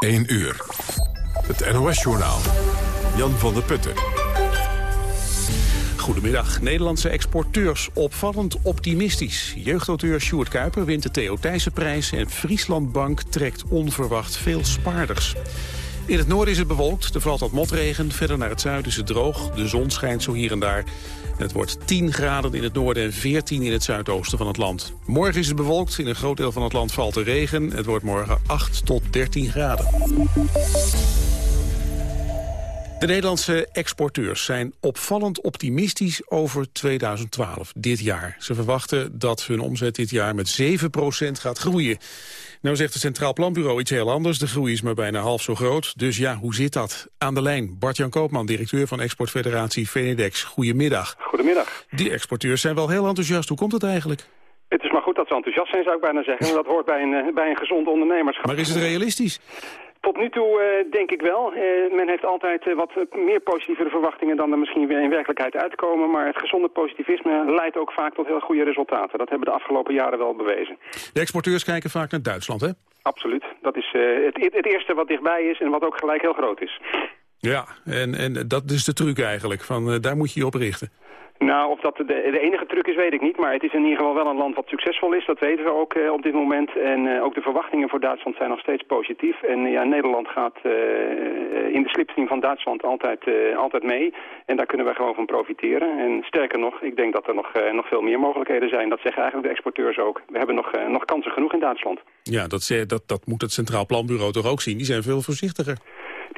1 uur. Het NOS-journaal. Jan van der Putten. Goedemiddag. Nederlandse exporteurs opvallend optimistisch. Jeugdauteur Sjoerd Kuiper wint de Theo Thijssenprijs... en Frieslandbank trekt onverwacht veel spaarders. In het noorden is het bewolkt, er valt wat motregen. Verder naar het zuiden is het droog, de zon schijnt zo hier en daar. Het wordt 10 graden in het noorden en 14 in het zuidoosten van het land. Morgen is het bewolkt, in een groot deel van het land valt er regen. Het wordt morgen 8 tot 13 graden. De Nederlandse exporteurs zijn opvallend optimistisch over 2012, dit jaar. Ze verwachten dat hun omzet dit jaar met 7% gaat groeien. Nou zegt het Centraal Planbureau iets heel anders. De groei is maar bijna half zo groot. Dus ja, hoe zit dat? Aan de lijn, Bart-Jan Koopman, directeur van exportfederatie Venedex. Goedemiddag. Goedemiddag. Die exporteurs zijn wel heel enthousiast. Hoe komt het eigenlijk? Het is maar goed dat ze enthousiast zijn, zou ik bijna zeggen. Dat hoort bij een, eh, bij een gezond ondernemerschap. Maar is het realistisch? Tot nu toe uh, denk ik wel. Uh, men heeft altijd uh, wat meer positievere verwachtingen dan er misschien weer in werkelijkheid uitkomen. Maar het gezonde positivisme leidt ook vaak tot heel goede resultaten. Dat hebben de afgelopen jaren wel bewezen. De exporteurs kijken vaak naar Duitsland, hè? Absoluut. Dat is het, het eerste wat dichtbij is en wat ook gelijk heel groot is. Ja, en, en dat is de truc eigenlijk. Van, daar moet je je op richten. Nou, of dat de, de, enige truc is, weet ik niet. Maar het is in ieder geval wel een land wat succesvol is. Dat weten we ook uh, op dit moment. En uh, ook de verwachtingen voor Duitsland zijn nog steeds positief. En ja, Nederland gaat in de slipstream van Duitsland altijd, altijd mee. En daar kunnen we gewoon van profiteren. En sterker nog, ik denk dat er nog, nog veel meer mogelijkheden zijn. Dat zeggen eigenlijk de exporteurs ook. We hebben nog, nog kansen genoeg in Duitsland. Ja, dat, dat, dat moet het Centraal Planbureau toch ook zien. Die zijn veel voorzichtiger.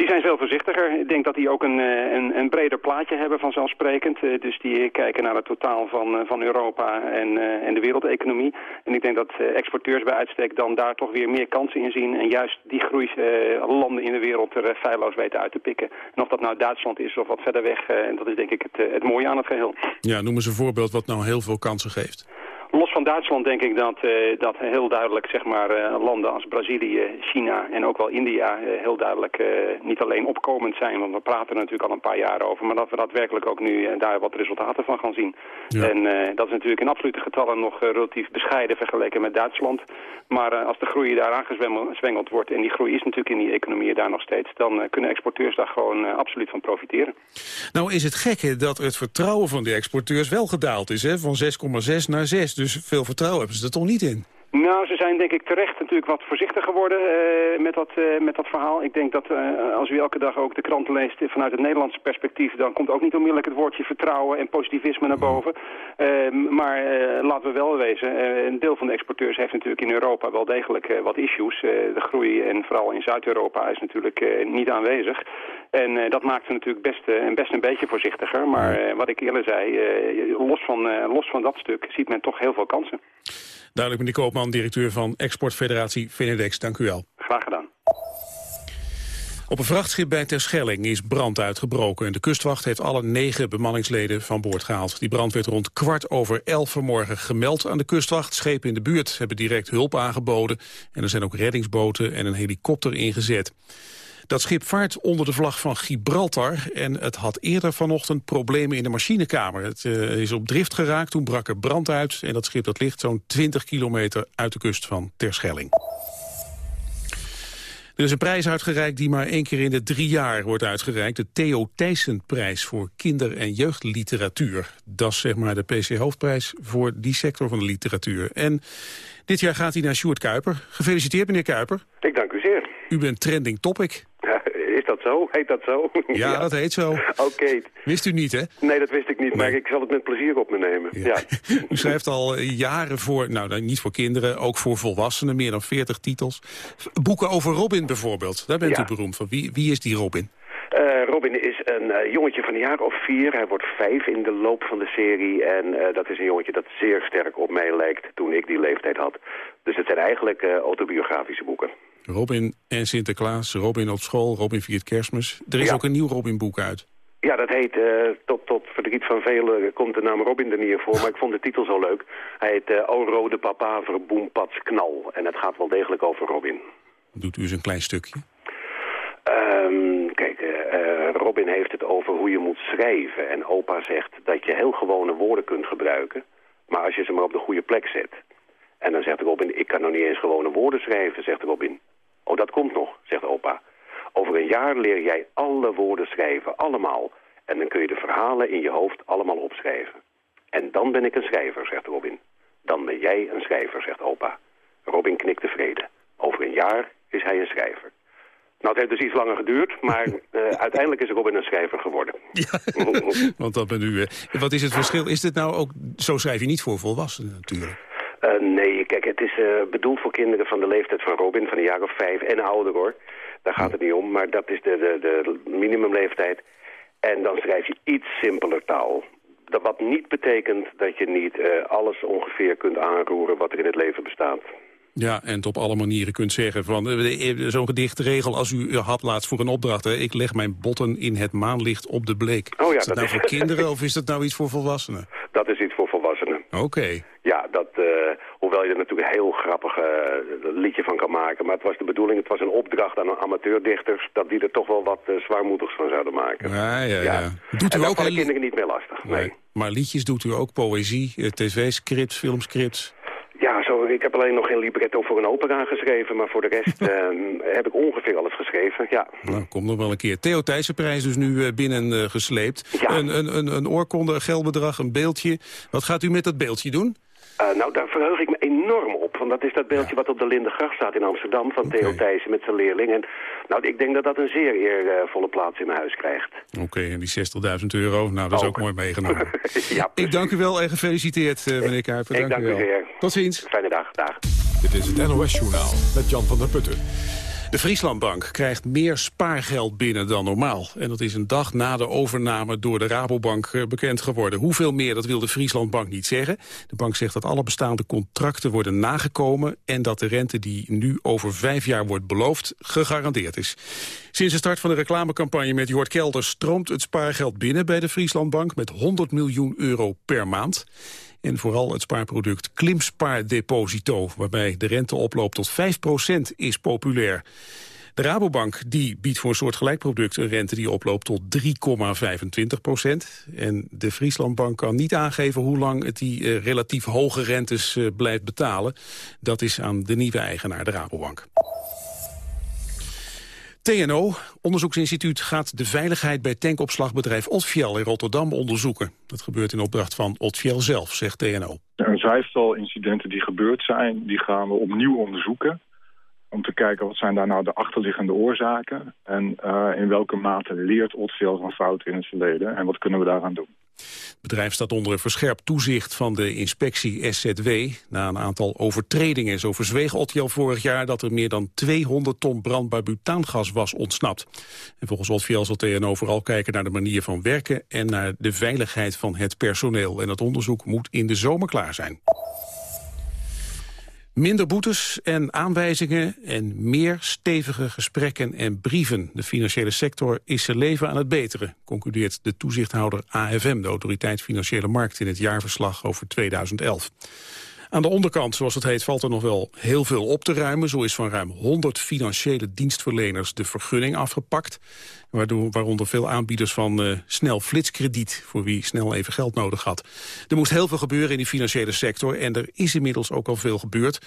Die zijn veel voorzichtiger. Ik denk dat die ook een, eh, een, een breder plaatje hebben vanzelfsprekend. Eh, dus die kijken naar het totaal van, eh, van Europa en, en de wereldeconomie. En ik denk dat exporteurs bij uitstek dan daar toch weer meer kansen in zien. En juist die groeilanden in de wereld er feilloos weten uit te pikken. En of dat nou Duitsland is of wat verder weg, dat is denk ik het, het mooie aan het geheel. Ja, noem eens een voorbeeld wat nou heel veel kansen geeft. Los van Duitsland denk ik dat, uh, dat heel duidelijk zeg maar, uh, landen als Brazilië, China en ook wel India uh, heel duidelijk niet alleen opkomend zijn. Want we praten er natuurlijk al een paar jaar over. Maar dat we daadwerkelijk ook nu daar wat resultaten van gaan zien. Ja. En dat is natuurlijk in absolute getallen nog relatief bescheiden vergeleken met Duitsland. Maar als de groei daar aangezwengeld wordt en die groei is natuurlijk in die economieën daar nog steeds. Dan kunnen exporteurs daar gewoon absoluut van profiteren. Nou is het gekke dat het vertrouwen van die exporteurs wel gedaald is. Hè? Van 6,6 naar 6. Dus veel vertrouwen hebben ze er toch niet in? Nou, ze zijn denk ik terecht natuurlijk wat voorzichtig geworden uh, met, dat, uh, met dat verhaal. Ik denk dat uh, als u elke dag ook de kranten leest vanuit het Nederlandse perspectief... dan komt ook niet onmiddellijk het woordje vertrouwen en positivisme naar boven. maar laten we wel wezen, een deel van de exporteurs heeft natuurlijk in Europa wel degelijk wat issues. de groei en vooral in Zuid-Europa is natuurlijk niet aanwezig. En dat maakt ze natuurlijk best, best een beetje voorzichtiger. Maar wat ik eerder zei, los, van, los van dat stuk ziet men toch heel veel kansen. Duidelijk, meneer Koopman, directeur van Exportfederatie Venedex. Dank u wel. Graag gedaan. Op een vrachtschip bij Terschelling is brand uitgebroken. En de kustwacht heeft alle negen bemanningsleden van boord gehaald. Die brand werd rond kwart over elf vanmorgen gemeld aan de kustwacht. Schepen in de buurt hebben direct hulp aangeboden. En er zijn ook reddingsboten en een helikopter ingezet. Dat schip vaart onder de vlag van Gibraltar en het had eerder vanochtend problemen in de machinekamer. Het uh, is op drift geraakt, toen brak er brand uit en dat schip dat ligt zo'n 20 kilometer uit de kust van Terschelling. Er is een prijs uitgereikt die maar één keer in de drie jaar wordt uitgereikt. De Theo Thijssen-prijs voor kinder- en jeugdliteratuur. Dat is zeg maar de PC-hoofdprijs voor die sector van de literatuur. En dit jaar gaat hij naar Sjoerd Kuiper. Gefeliciteerd, meneer Kuiper. Ik dank u zeer. U bent trending topic. Is dat zo? Heet dat zo? Ja, dat heet zo. Oké. Wist u niet, hè? Nee, dat wist ik niet, maar ik zal het met plezier op me nemen. Ja. u schrijft al jaren voor, nou niet voor kinderen, ook voor volwassenen, meer dan 40 titels. Boeken over Robin bijvoorbeeld, daar bent u beroemd van. Wie, wie is die Robin? Uh, Robin is een uh, jongetje van een jaar of vier. Hij wordt vijf in de loop van de serie. En uh, dat is een jongetje dat zeer sterk op mij lijkt toen ik die leeftijd had. Dus het zijn eigenlijk autobiografische boeken. Robin en Sinterklaas, Robin op school, Robin viert kerstmis. Er is Ja. ook een nieuw Robin-boek uit. Ja, dat heet, eh, tot, tot verdriet van velen komt de naam Robin er niet voor, maar ik vond de titel zo leuk. Hij heet eh, O Rode Papaver Boempats Knal. En het gaat wel degelijk over Robin. Doet u eens een klein stukje. Ehm, kijk, eh, Robin heeft het over hoe je moet schrijven. En opa zegt dat je heel gewone woorden kunt gebruiken, maar als je ze maar op de goede plek zet. En dan zegt Robin, ik kan nog niet eens gewone woorden schrijven, zegt Robin. Oh, dat komt nog, zegt opa. Over een jaar leer jij alle woorden schrijven, allemaal. En dan kun je de verhalen in je hoofd allemaal opschrijven. En dan ben ik een schrijver, zegt Robin. Dan ben jij een schrijver, zegt opa. Robin knikt tevreden. Over een jaar is hij een schrijver. Nou, het heeft dus iets langer geduurd, maar uh, uiteindelijk is Robin een schrijver geworden. Ja, want dat bent u. Uh, wat is het verschil? Is dit nou ook, zo schrijf je niet voor volwassenen natuurlijk? Uh, nee, kijk, het is bedoeld voor kinderen van de leeftijd van Robin, van een jaar of vijf en ouder hoor. Daar gaat het niet om, maar dat is de, de, de minimumleeftijd. En dan schrijf je iets simpeler taal. Dat wat niet betekent dat je niet alles ongeveer kunt aanroeren wat er in het leven bestaat. Ja, en het op alle manieren kunt zeggen van eh, eh, zo'n gedichtregel als u had laatst voor een opdracht. Hè, ik leg mijn botten in het maanlicht op de bleek. Oh ja, is dat, nou voor kinderen of is dat nou iets voor volwassenen? Dat is iets voor volwassenen. Oké. Ja, dat, uh, hoewel je er natuurlijk een heel grappig uh, liedje van kan maken. Maar het was de bedoeling, het was een opdracht aan amateurdichters... dat die er toch wel wat uh, zwaarmoedigs van zouden maken. Ja, ja, ja. ja. Doet u ook heel... kinderen niet meer lastig, nee. nee. Maar liedjes doet u ook, poëzie, tv-scripts, filmscripts... Ja, zo, ik heb alleen nog geen libretto voor een opera geschreven, maar voor de rest uh, heb ik ongeveer alles geschreven, ja. Nou, kom nog wel een keer. Theo Thijssenprijs dus nu uh, binnen uh, gesleept. Ja. Een, een, een, een oorkonde, een geldbedrag, een beeldje. Wat gaat u met dat beeldje doen? Uh, nou, daar verheug ik me enorm op. Want dat is dat beeldje wat op de Lindengracht staat in Amsterdam... van okay. Theo Thijssen met zijn leerling. En nou, ik denk dat dat een zeer eervolle plaats in mijn huis krijgt. Oké, okay, en die 60.000 euro, nou, dat is ook, ook mooi meegenomen. ja, ik dank u wel en gefeliciteerd, uh, meneer Kuiper. Dank, dank u wel. zeer. Tot ziens. Fijne dag. Dag. Dit is het NOS Journaal met Jan van der Putten. De Frieslandbank krijgt meer spaargeld binnen dan normaal. En dat is een dag na de overname door de Rabobank eh, bekend geworden. Hoeveel meer, dat wil de Frieslandbank niet zeggen. De bank zegt dat alle bestaande contracten worden nagekomen... en dat de rente die nu over vijf jaar wordt beloofd gegarandeerd is. Sinds de start van de reclamecampagne met Jort Kelder... stroomt het spaargeld binnen bij de Frieslandbank met 100 miljoen euro per maand. En vooral het spaarproduct Klimspaardeposito, waarbij de rente oploopt tot 5% is populair. De Rabobank die biedt voor een soortgelijk product een rente die oploopt tot 3,25 procent. En de Frieslandbank kan niet aangeven hoe lang het die uh, relatief hoge rentes uh, blijft betalen. Dat is aan de nieuwe eigenaar, de Rabobank. TNO, onderzoeksinstituut, gaat de veiligheid bij tankopslagbedrijf Otfiel in Rotterdam onderzoeken. Dat gebeurt in opdracht van Otfiel zelf, zegt TNO. Een vijftal incidenten die gebeurd zijn, die gaan we opnieuw onderzoeken. Om te kijken wat zijn daar nou de achterliggende oorzaken. En uh, in welke mate leert Otfiel van fouten in het verleden. En wat kunnen we daaraan doen. Het bedrijf staat onder een verscherpt toezicht van de inspectie SZW. Na een aantal overtredingen. Zo verzweeg Otfiel vorig jaar dat er meer dan 200 ton brandbaar butaangas was ontsnapt. En volgens Otfiel zal TNO vooral kijken naar de manier van werken... en naar de veiligheid van het personeel. En dat onderzoek moet in de zomer klaar zijn. Minder boetes en aanwijzingen en meer stevige gesprekken en brieven. De financiële sector is zijn leven aan het beteren, concludeert de toezichthouder AFM, de Autoriteit Financiële Markt, in het jaarverslag over 2011. Aan de onderkant, zoals het heet, valt er nog wel heel veel op te ruimen. Zo is van ruim 100 financiële dienstverleners de vergunning afgepakt. Waardoor, waaronder veel aanbieders van uh, snel flitskrediet... voor wie snel even geld nodig had. Er moest heel veel gebeuren in die financiële sector... en er is inmiddels ook al veel gebeurd.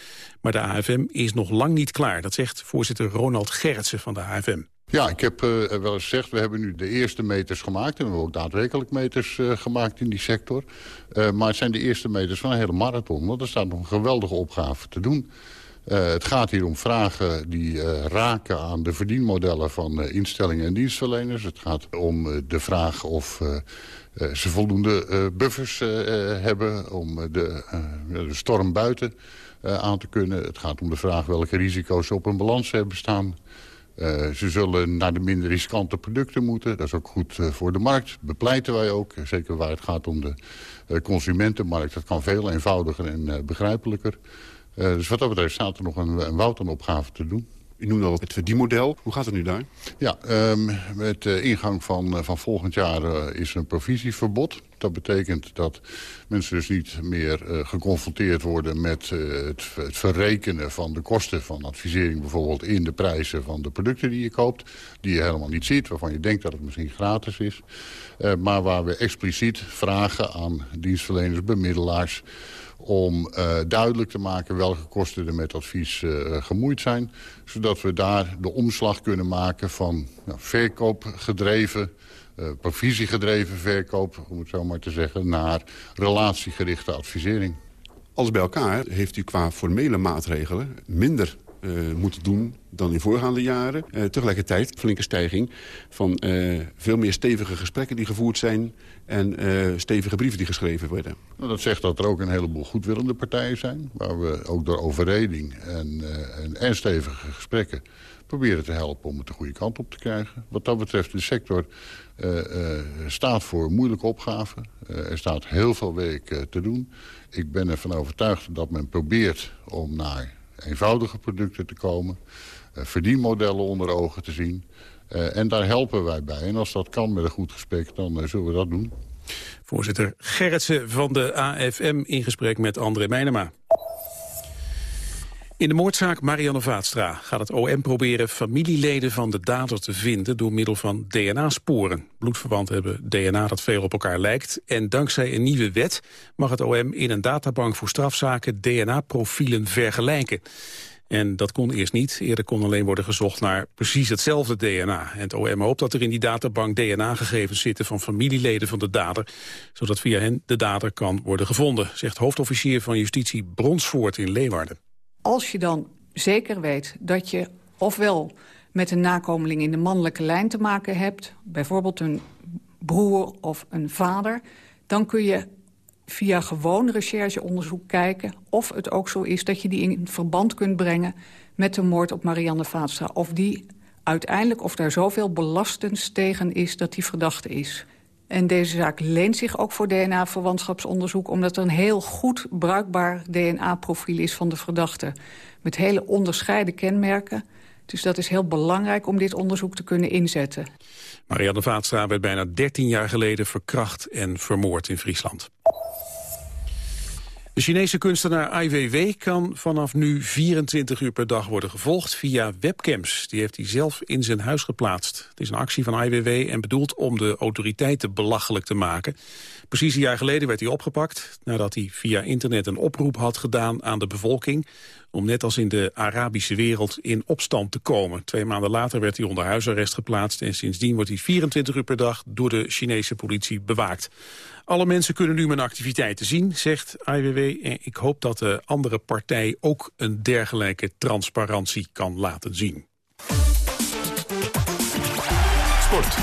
Maar de AFM is nog lang niet klaar. Dat zegt voorzitter Ronald Gerritsen van de AFM. Ja, ik heb uh, wel eens gezegd, we hebben nu de eerste meters gemaakt... en we hebben ook daadwerkelijk meters uh, gemaakt in die sector. Uh, maar het zijn de eerste meters van een hele marathon... want er staat nog een geweldige opgave te doen. het gaat hier om vragen die raken aan de verdienmodellen... van instellingen en dienstverleners. Het gaat om de vraag of ze voldoende buffers hebben... om de, de storm buiten aan te kunnen. Het gaat om de vraag welke risico's op een balans hebben staan... Uh, ze zullen naar de minder riskante producten moeten. Dat is ook goed uh, voor de markt. Bepleiten wij ook. Zeker waar het gaat om de consumentenmarkt. Dat kan veel eenvoudiger en begrijpelijker. dus wat dat betreft staat er nog een, een opgave te doen. U noemde al het verdienmodel. Hoe gaat het nu daar? Ja, um, met de ingang van, van volgend jaar is er een provisieverbod. Dat betekent dat mensen dus niet meer uh, geconfronteerd worden met uh, het, het, verrekenen van de kosten van advisering bijvoorbeeld in de prijzen van de producten die je koopt, die je helemaal niet ziet, waarvan je denkt dat het misschien gratis is. Uh, maar waar we expliciet vragen aan dienstverleners, bemiddelaars, om uh, duidelijk te maken welke kosten er met advies uh, gemoeid zijn. Zodat we daar de omslag kunnen maken van nou, verkoopgedreven, uh, provisiegedreven verkoop, om het zo maar te zeggen, naar relatiegerichte advisering. Alles bij elkaar heeft u qua formele maatregelen minder uh, moeten doen dan in voorgaande jaren. Uh, tegelijkertijd flinke stijging van uh, veel meer stevige gesprekken die gevoerd zijn... en stevige brieven die geschreven worden. Nou, dat zegt dat er ook een heleboel goedwillende partijen zijn... waar we ook door overreding en, en, en stevige gesprekken proberen te helpen om het de goede kant op te krijgen. Wat dat betreft, de sector staat voor moeilijke opgaven. Er staat heel veel werk te doen. Ik ben ervan overtuigd dat men probeert om naar eenvoudige producten te komen. Uh, verdienmodellen onder ogen te zien. Uh, en daar helpen wij bij. En als dat kan met een goed gesprek, dan uh, zullen we dat doen. Voorzitter Gerritsen van de AFM in gesprek met André Meijnema. In de moordzaak Marianne Vaatstra gaat het OM proberen familieleden van de dader te vinden door middel van DNA-sporen. Bloedverwanten hebben DNA dat veel op elkaar lijkt en dankzij een nieuwe wet mag het OM in een databank voor strafzaken DNA-profielen vergelijken. En dat kon eerst niet. Eerder kon alleen worden gezocht naar precies hetzelfde DNA. En het OM hoopt dat er in die databank DNA-gegevens zitten van familieleden van de dader, zodat via hen de dader kan worden gevonden, zegt hoofdofficier van justitie Bronsvoort in Leeuwarden als je dan zeker weet dat je ofwel met een nakomeling in de mannelijke lijn te maken hebt... bijvoorbeeld een broer of een vader... dan kun je via gewoon rechercheonderzoek kijken... of het ook zo is dat je die in verband kunt brengen... met de moord op Marianne Vaatstra. Of die uiteindelijk, of daar zoveel belastends tegen is dat die verdachte is. En deze zaak leent zich ook voor DNA-verwantschapsonderzoek... omdat er een heel goed bruikbaar DNA-profiel is van de verdachte... met hele onderscheiden kenmerken. Dus dat is heel belangrijk om dit onderzoek te kunnen inzetten. Marianne Vaatstra werd bijna 13 jaar geleden verkracht en vermoord in Friesland. De Chinese kunstenaar Ai Weiwei kan vanaf nu 24 uur per dag worden gevolgd via webcams. Die heeft hij zelf in zijn huis geplaatst. Het is een actie van Ai Weiwei en bedoeld om de autoriteiten belachelijk te maken. Precies een jaar geleden werd hij opgepakt nadat hij via internet een oproep had gedaan aan de bevolking om net als in de Arabische wereld in opstand te komen. Twee maanden later werd hij onder huisarrest geplaatst... en sindsdien wordt hij 24 uur per dag door de Chinese politie bewaakt. Alle mensen kunnen nu mijn activiteiten zien, zegt IWW. En ik hoop dat de andere partij ook een dergelijke transparantie kan laten zien. Sport.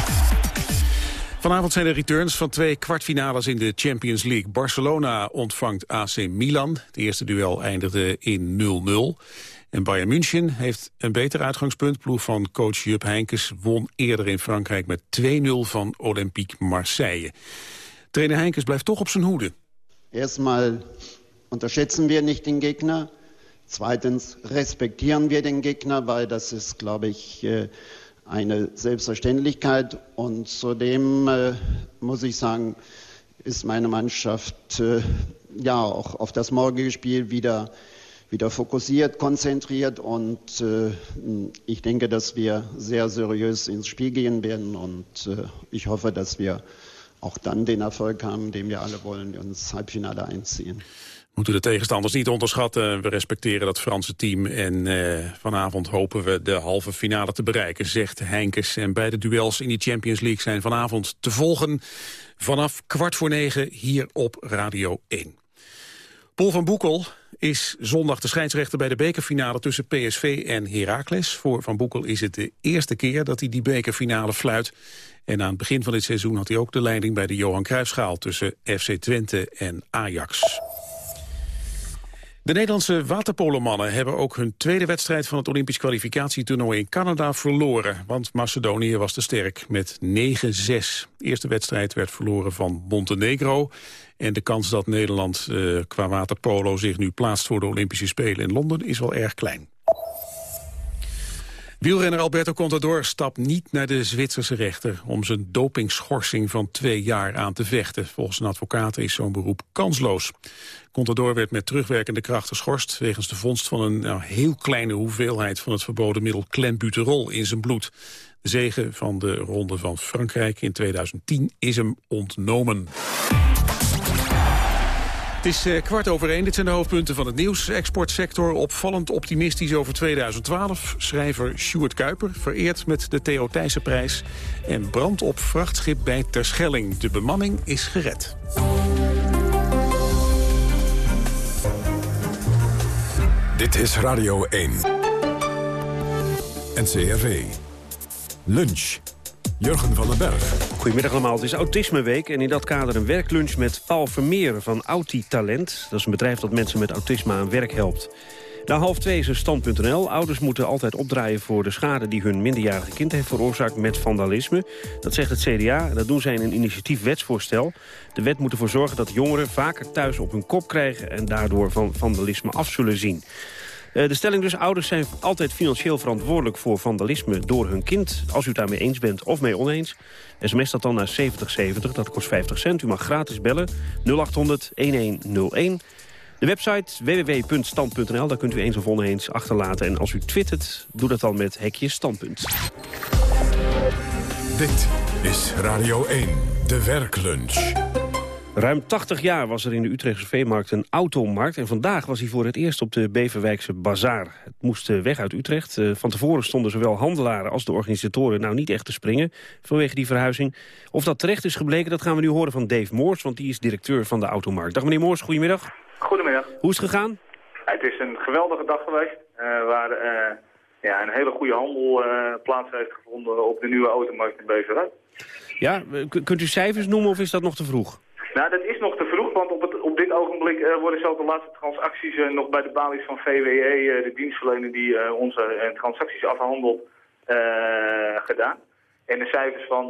Vanavond zijn er returns van twee kwartfinales in de Champions League. Barcelona ontvangt AC Milan. Het eerste duel eindigde in 0-0. En Bayern München heeft een beter uitgangspunt. Ploeg van coach Jupp Heynckes won eerder in Frankrijk met 2-0 van Olympique Marseille. Trainer Heinkes blijft toch op zijn hoede. Erstmal unterschätzen wir nicht den Gegner. Zweitens respektieren wir den Gegner, weil das ist, glaube ich, äh, eine Selbstverständlichkeit. Und zudem äh, muss ich sagen, ist meine Mannschaft äh, ja auch auf das morgige Spiel wieder, wieder fokussiert, konzentriert. Und ich denke, dass wir sehr seriös ins Spiel gehen werden. Und ich hoffe, dass wir auch dann den Erfolg haben, den wir alle wollen, ins Halbfinale einziehen. Moeten de tegenstanders niet onderschatten. We respecteren dat Franse team en uh, vanavond hopen we de halve finale te bereiken, zegt Heinkes. En beide duels in die Champions League zijn vanavond te volgen vanaf kwart voor negen hier op Radio 1. Paul van Boekel is zondag de scheidsrechter bij de bekerfinale tussen PSV en Heracles. Voor Van Boekel is het de eerste keer dat hij die bekerfinale fluit. En aan het begin van dit seizoen had hij ook de leiding bij de Johan Cruijffschaal tussen FC Twente en Ajax. De Nederlandse waterpolomannen hebben ook hun tweede wedstrijd van het Olympisch kwalificatietoernooi in Canada verloren. Want Macedonië was te sterk met 9-6. De eerste wedstrijd werd verloren van Montenegro. En de kans dat Nederland uh, qua waterpolo zich nu plaatst voor de Olympische Spelen in Londen is wel erg klein. Wielrenner Alberto Contador stapt niet naar de Zwitserse rechter... om zijn dopingschorsing van twee jaar aan te vechten. Volgens een advocaat is zo'n beroep kansloos. Contador werd met terugwerkende kracht geschorst... wegens de vondst van een nou, heel kleine hoeveelheid... van het verboden middel clenbuterol in zijn bloed. De zegen van de Ronde van Frankrijk in 2010 is hem ontnomen. Het is eh, kwart over één. Dit zijn de hoofdpunten van het nieuws. Exportsector opvallend optimistisch over 2012. Schrijver Sjoerd Kuiper vereerd met de Theo Thijssenprijs. En brand op vrachtschip bij Terschelling. De bemanning is gered. Dit is Radio 1. NCRV. Lunch. Jurgen van den Berg. Goedemiddag allemaal, het is Autismeweek en in dat kader een werklunch met Paul Vermeer van Autitalent. Dat is een bedrijf dat mensen met autisme aan werk helpt. Na half twee is er stand.nl. Ouders moeten altijd opdraaien voor de schade die hun minderjarige kind heeft veroorzaakt met vandalisme. Dat zegt het CDA en dat doen zij in een initiatief wetsvoorstel. De wet moet ervoor zorgen dat jongeren vaker thuis op hun kop krijgen en daardoor van vandalisme af zullen zien. Eh, de stelling dus, ouders zijn altijd financieel verantwoordelijk voor vandalisme door hun kind. Als u het daarmee eens bent of mee oneens, sms dat dan naar 7070, dat kost 50 cent. U mag gratis bellen, 0800 1101. De website www.stand.nl, daar kunt u eens of oneens achterlaten. En als u twittert, doe dat dan met hekje standpunt. Dit is Radio 1, de werklunch. Ruim 80 jaar was er in de Utrechtse veemarkt een automarkt... en vandaag was hij voor het eerst op de Beverwijkse Bazaar. Het moest eh, weg uit Utrecht. Eh, van tevoren stonden zowel handelaren als de organisatoren nou niet echt te springen... vanwege die verhuizing. Of dat terecht is gebleken, dat gaan we nu horen van Dave Moors... want die is directeur van de automarkt. Dag meneer Moors, goedemiddag. Goedemiddag. Hoe is het gegaan? Het is een geweldige dag geweest... Uh, waar ja, een hele goede handel plaats heeft gevonden op de nieuwe automarkt in Beverwijk. Ja, kunt u cijfers noemen of is dat nog te vroeg? Nou, dat is nog te vroeg, want op, op dit ogenblik uh, worden zelfs de laatste transacties uh, nog bij de balies van VWE, uh, de dienstverlener die onze transacties afhandelt, gedaan. En de cijfers van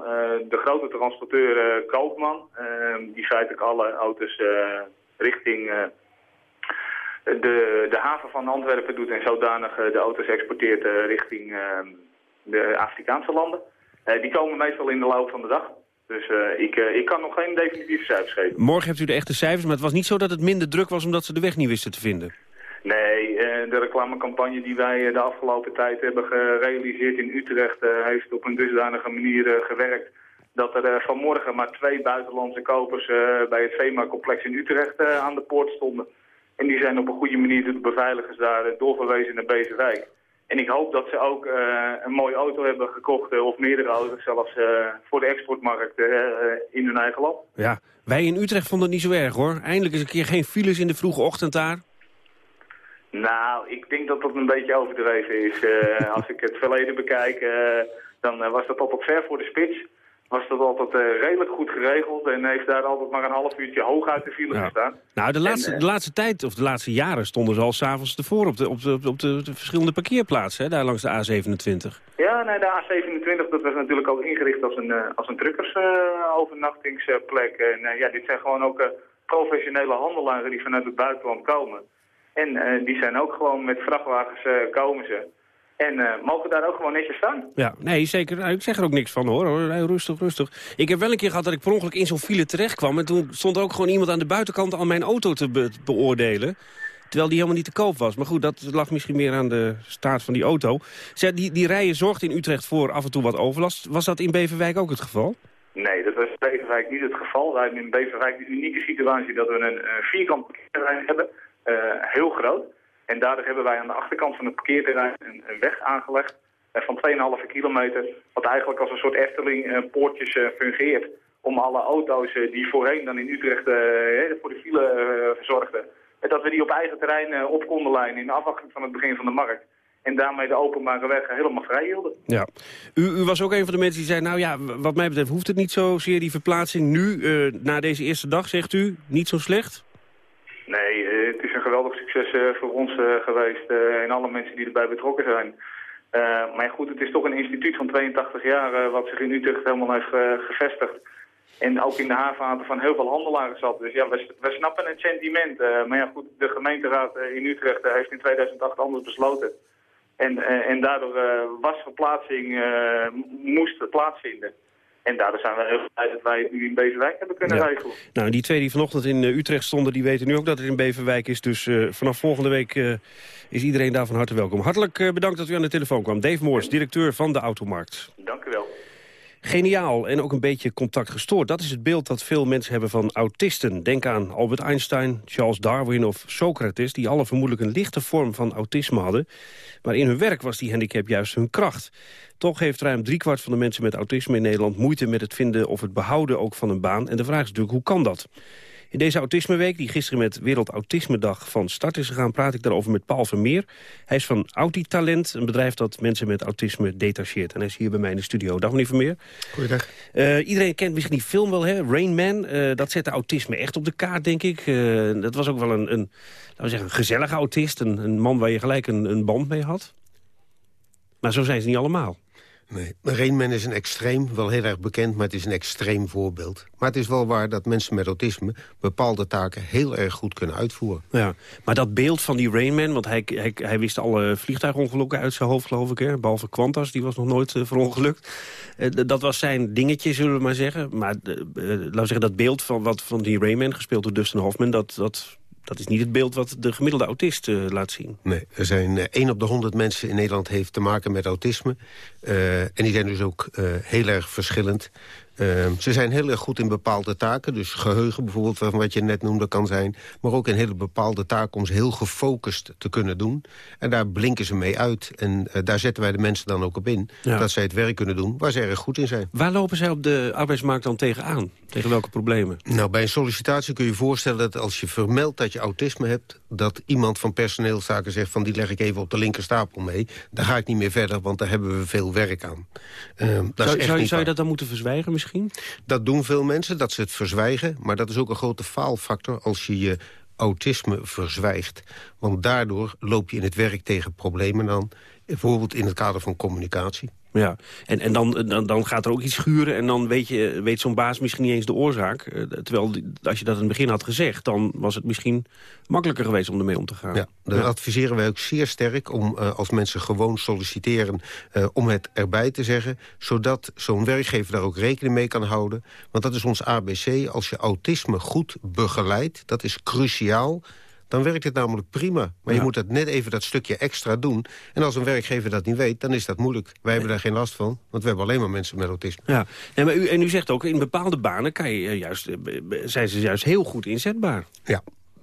de grote transporteur Koopman, die feitelijk alle auto's richting de, de haven van Antwerpen doet en zodanig de auto's exporteert richting de Afrikaanse landen. die komen meestal in de loop van de dag. Dus uh, ik, uh, ik kan nog geen definitieve cijfers geven. Morgen hebt u de echte cijfers, maar het was niet zo dat het minder druk was omdat ze de weg niet wisten te vinden. Nee, uh, de reclamecampagne die wij de afgelopen tijd hebben gerealiseerd in Utrecht heeft op een dusdanige manier gewerkt dat er vanmorgen maar twee buitenlandse kopers bij het VEMA-complex in Utrecht aan de poort stonden. En die zijn op een goede manier door de beveiligers daar doorverwezen naar Beverwijk. En ik hoop dat ze ook uh, een mooie auto hebben gekocht, uh, of meerdere auto's zelfs, uh, voor de exportmarkt in hun eigen land. Ja, wij in Utrecht vonden het niet zo erg hoor. Eindelijk eens een keer geen files in de vroege ochtend daar. Nou, ik denk dat dat een beetje overdreven is. als ik het verleden bekijk, dan was dat altijd ver voor de spits was dat altijd uh, redelijk goed geregeld en heeft daar altijd maar een half uurtje hoog uit de file gestaan. Nou, de laatste, en, uh, de laatste tijd, of de laatste jaren, stonden ze al s'avonds ervoor op de, op de, op de, de verschillende parkeerplaatsen, hè, daar langs de A27. Ja, nee, de A27, dat was natuurlijk ook ingericht als een, uh, als een drukkersovernachtingsplek. en ja, dit zijn gewoon ook professionele handelaren die vanuit het buitenland komen. En die zijn ook gewoon met vrachtwagens komen ze. En uh, mogen daar ook gewoon netjes staan. Ja, nee, zeker. Nou, ik zeg er ook niks van hoor. hoor. rustig, rustig. Ik heb wel een keer gehad dat ik per ongeluk in zo'n file terecht kwam. En toen stond ook gewoon iemand aan de buitenkant al mijn auto te be beoordelen. Terwijl die helemaal niet te koop was. Maar goed, dat lag misschien meer aan de staat van die auto. Zeg, die, die rijen zorgt in Utrecht voor af en toe wat overlast. Was dat in Beverwijk ook het geval? Nee, dat was in Beverwijk niet het geval. Wij hebben in Beverwijk de unieke situatie dat we een, vierkant parkeerterrein hebben. Uh, heel groot. En daardoor hebben wij aan de achterkant van het parkeerterrein een, een weg aangelegd eh, van 2,5 kilometer. Wat eigenlijk als een soort Efteling eh, poortjes eh, fungeert. Om alle auto's die voorheen dan in Utrecht voor de file verzorgden. dat we die op eigen terrein op konden lijnen in afwachting van het begin van de markt. En daarmee de openbare weg helemaal vrij hielden. Ja. U, u, was ook een van de mensen die zei, nou ja, wat mij betreft hoeft het niet zozeer die verplaatsing. Nu, na deze eerste dag, zegt u, niet zo slecht? Nee, geweldig succes uh, voor ons uh, geweest uh, en alle mensen die erbij betrokken zijn. maar goed, het is toch een instituut van 82 jaar wat zich in Utrecht helemaal heeft gevestigd. En ook in de haven van heel veel handelaren zat. Dus ja, we, we snappen het sentiment. maar ja goed, de gemeenteraad in Utrecht heeft in 2008 anders besloten. En, eh, en daardoor was verplaatsing, moest plaatsvinden. En daardoor zijn we heel blij dat wij nu in Beverwijk hebben kunnen Ja. regelen. Nou, die twee die vanochtend in eh, Utrecht stonden... die weten nu ook dat het in Beverwijk is. Dus eh, vanaf volgende week eh, is iedereen daar van harte welkom. Hartelijk bedankt dat u aan de telefoon kwam. Dave Moors, directeur van de Automarkt. Dank u wel. Geniaal en ook een beetje contact gestoord. Dat is het beeld dat veel mensen hebben van autisten. Denk aan Albert Einstein, Charles Darwin of Socrates... die alle vermoedelijk een lichte vorm van autisme hadden. Maar in hun werk was die handicap juist hun kracht. Toch heeft ruim driekwart van de mensen met autisme in Nederland... moeite met het vinden of het behouden ook van een baan. En de vraag is natuurlijk, hoe kan dat? In deze Autismeweek, die gisteren met Wereld Autismedag van start is gegaan... praat ik daarover met Paul Vermeer. Hij is van Autitalent, een bedrijf dat mensen met autisme detacheert. En hij is hier bij mij in de studio. Dag meneer Vermeer. Goeiedag. Eh, iedereen kent misschien die film wel, hè? Rain Man. Eh, dat zette autisme echt op de kaart, denk ik. Eh, dat was ook wel een, een, laten we zeggen, een gezellige autist. Een, een man waar je gelijk een, een band mee had. Maar zo zijn ze niet allemaal. Nee, Rainman is een extreem, wel heel erg bekend, maar het is een extreem voorbeeld. Maar het is wel waar dat mensen met autisme bepaalde taken heel erg goed kunnen uitvoeren. Ja, maar dat beeld van die Rainman, want hij, hij, hij wist alle vliegtuigongelukken uit zijn hoofd, geloof ik. Hè? Behalve Qantas, die was nog nooit uh, verongelukt. Uh, dat was zijn dingetje, zullen we maar zeggen. Maar uh, laten we zeggen, dat beeld van, wat, van die Rainman, gespeeld door Dustin Hoffman... dat, dat, dat is niet het beeld wat de gemiddelde autist uh, laat zien. Nee, er zijn uh, 1 op de 100 mensen in Nederland heeft te maken met autisme. Uh, en die zijn dus ook heel erg verschillend. Ze zijn heel erg goed in bepaalde taken. Dus geheugen bijvoorbeeld, wat je net noemde, kan zijn. Maar ook in hele bepaalde taken om ze heel gefocust te kunnen doen. En daar blinken ze mee uit. En daar zetten wij de mensen dan ook op in. Ja. Dat zij het werk kunnen doen waar ze erg goed in zijn. Waar lopen zij op de arbeidsmarkt dan tegenaan? Tegen welke problemen? Nou, bij een sollicitatie kun je je voorstellen dat als je vermeldt dat je autisme hebt... dat iemand van personeelszaken zegt van die leg ik even op de linkerstapel mee. Daar ga ik niet meer verder, want daar hebben we veel werk aan. Uh, dat zou, zou, zou je dat dan moeten verzwijgen Dat doen veel mensen, dat ze het verzwijgen. Maar dat is ook een grote faalfactor als je je autisme verzwijgt. Want daardoor loop je in het werk tegen problemen aan. Bijvoorbeeld in het kader van communicatie. Ja, en, en dan, dan, dan gaat er ook iets schuren en dan weet, je, weet zo'n baas misschien niet eens de oorzaak. Uh, terwijl als je dat in het begin had gezegd, dan was het misschien makkelijker geweest om ermee om te gaan. Ja, dan ja. adviseren wij ook zeer sterk om uh, als mensen gewoon solliciteren uh, om het erbij te zeggen. Zodat zo'n werkgever daar ook rekening mee kan houden. Want dat is ons ABC. Als je autisme goed begeleidt, dat is cruciaal dan werkt het namelijk prima. Maar ja. je moet dat net even dat stukje extra doen. En als een werkgever dat niet weet, dan is dat moeilijk. Wij hebben daar geen last van, want we hebben alleen maar mensen met autisme. Ja, en, maar u, en u zegt ook, in bepaalde banen kan je juist, zijn ze juist heel goed inzetbaar. Ja,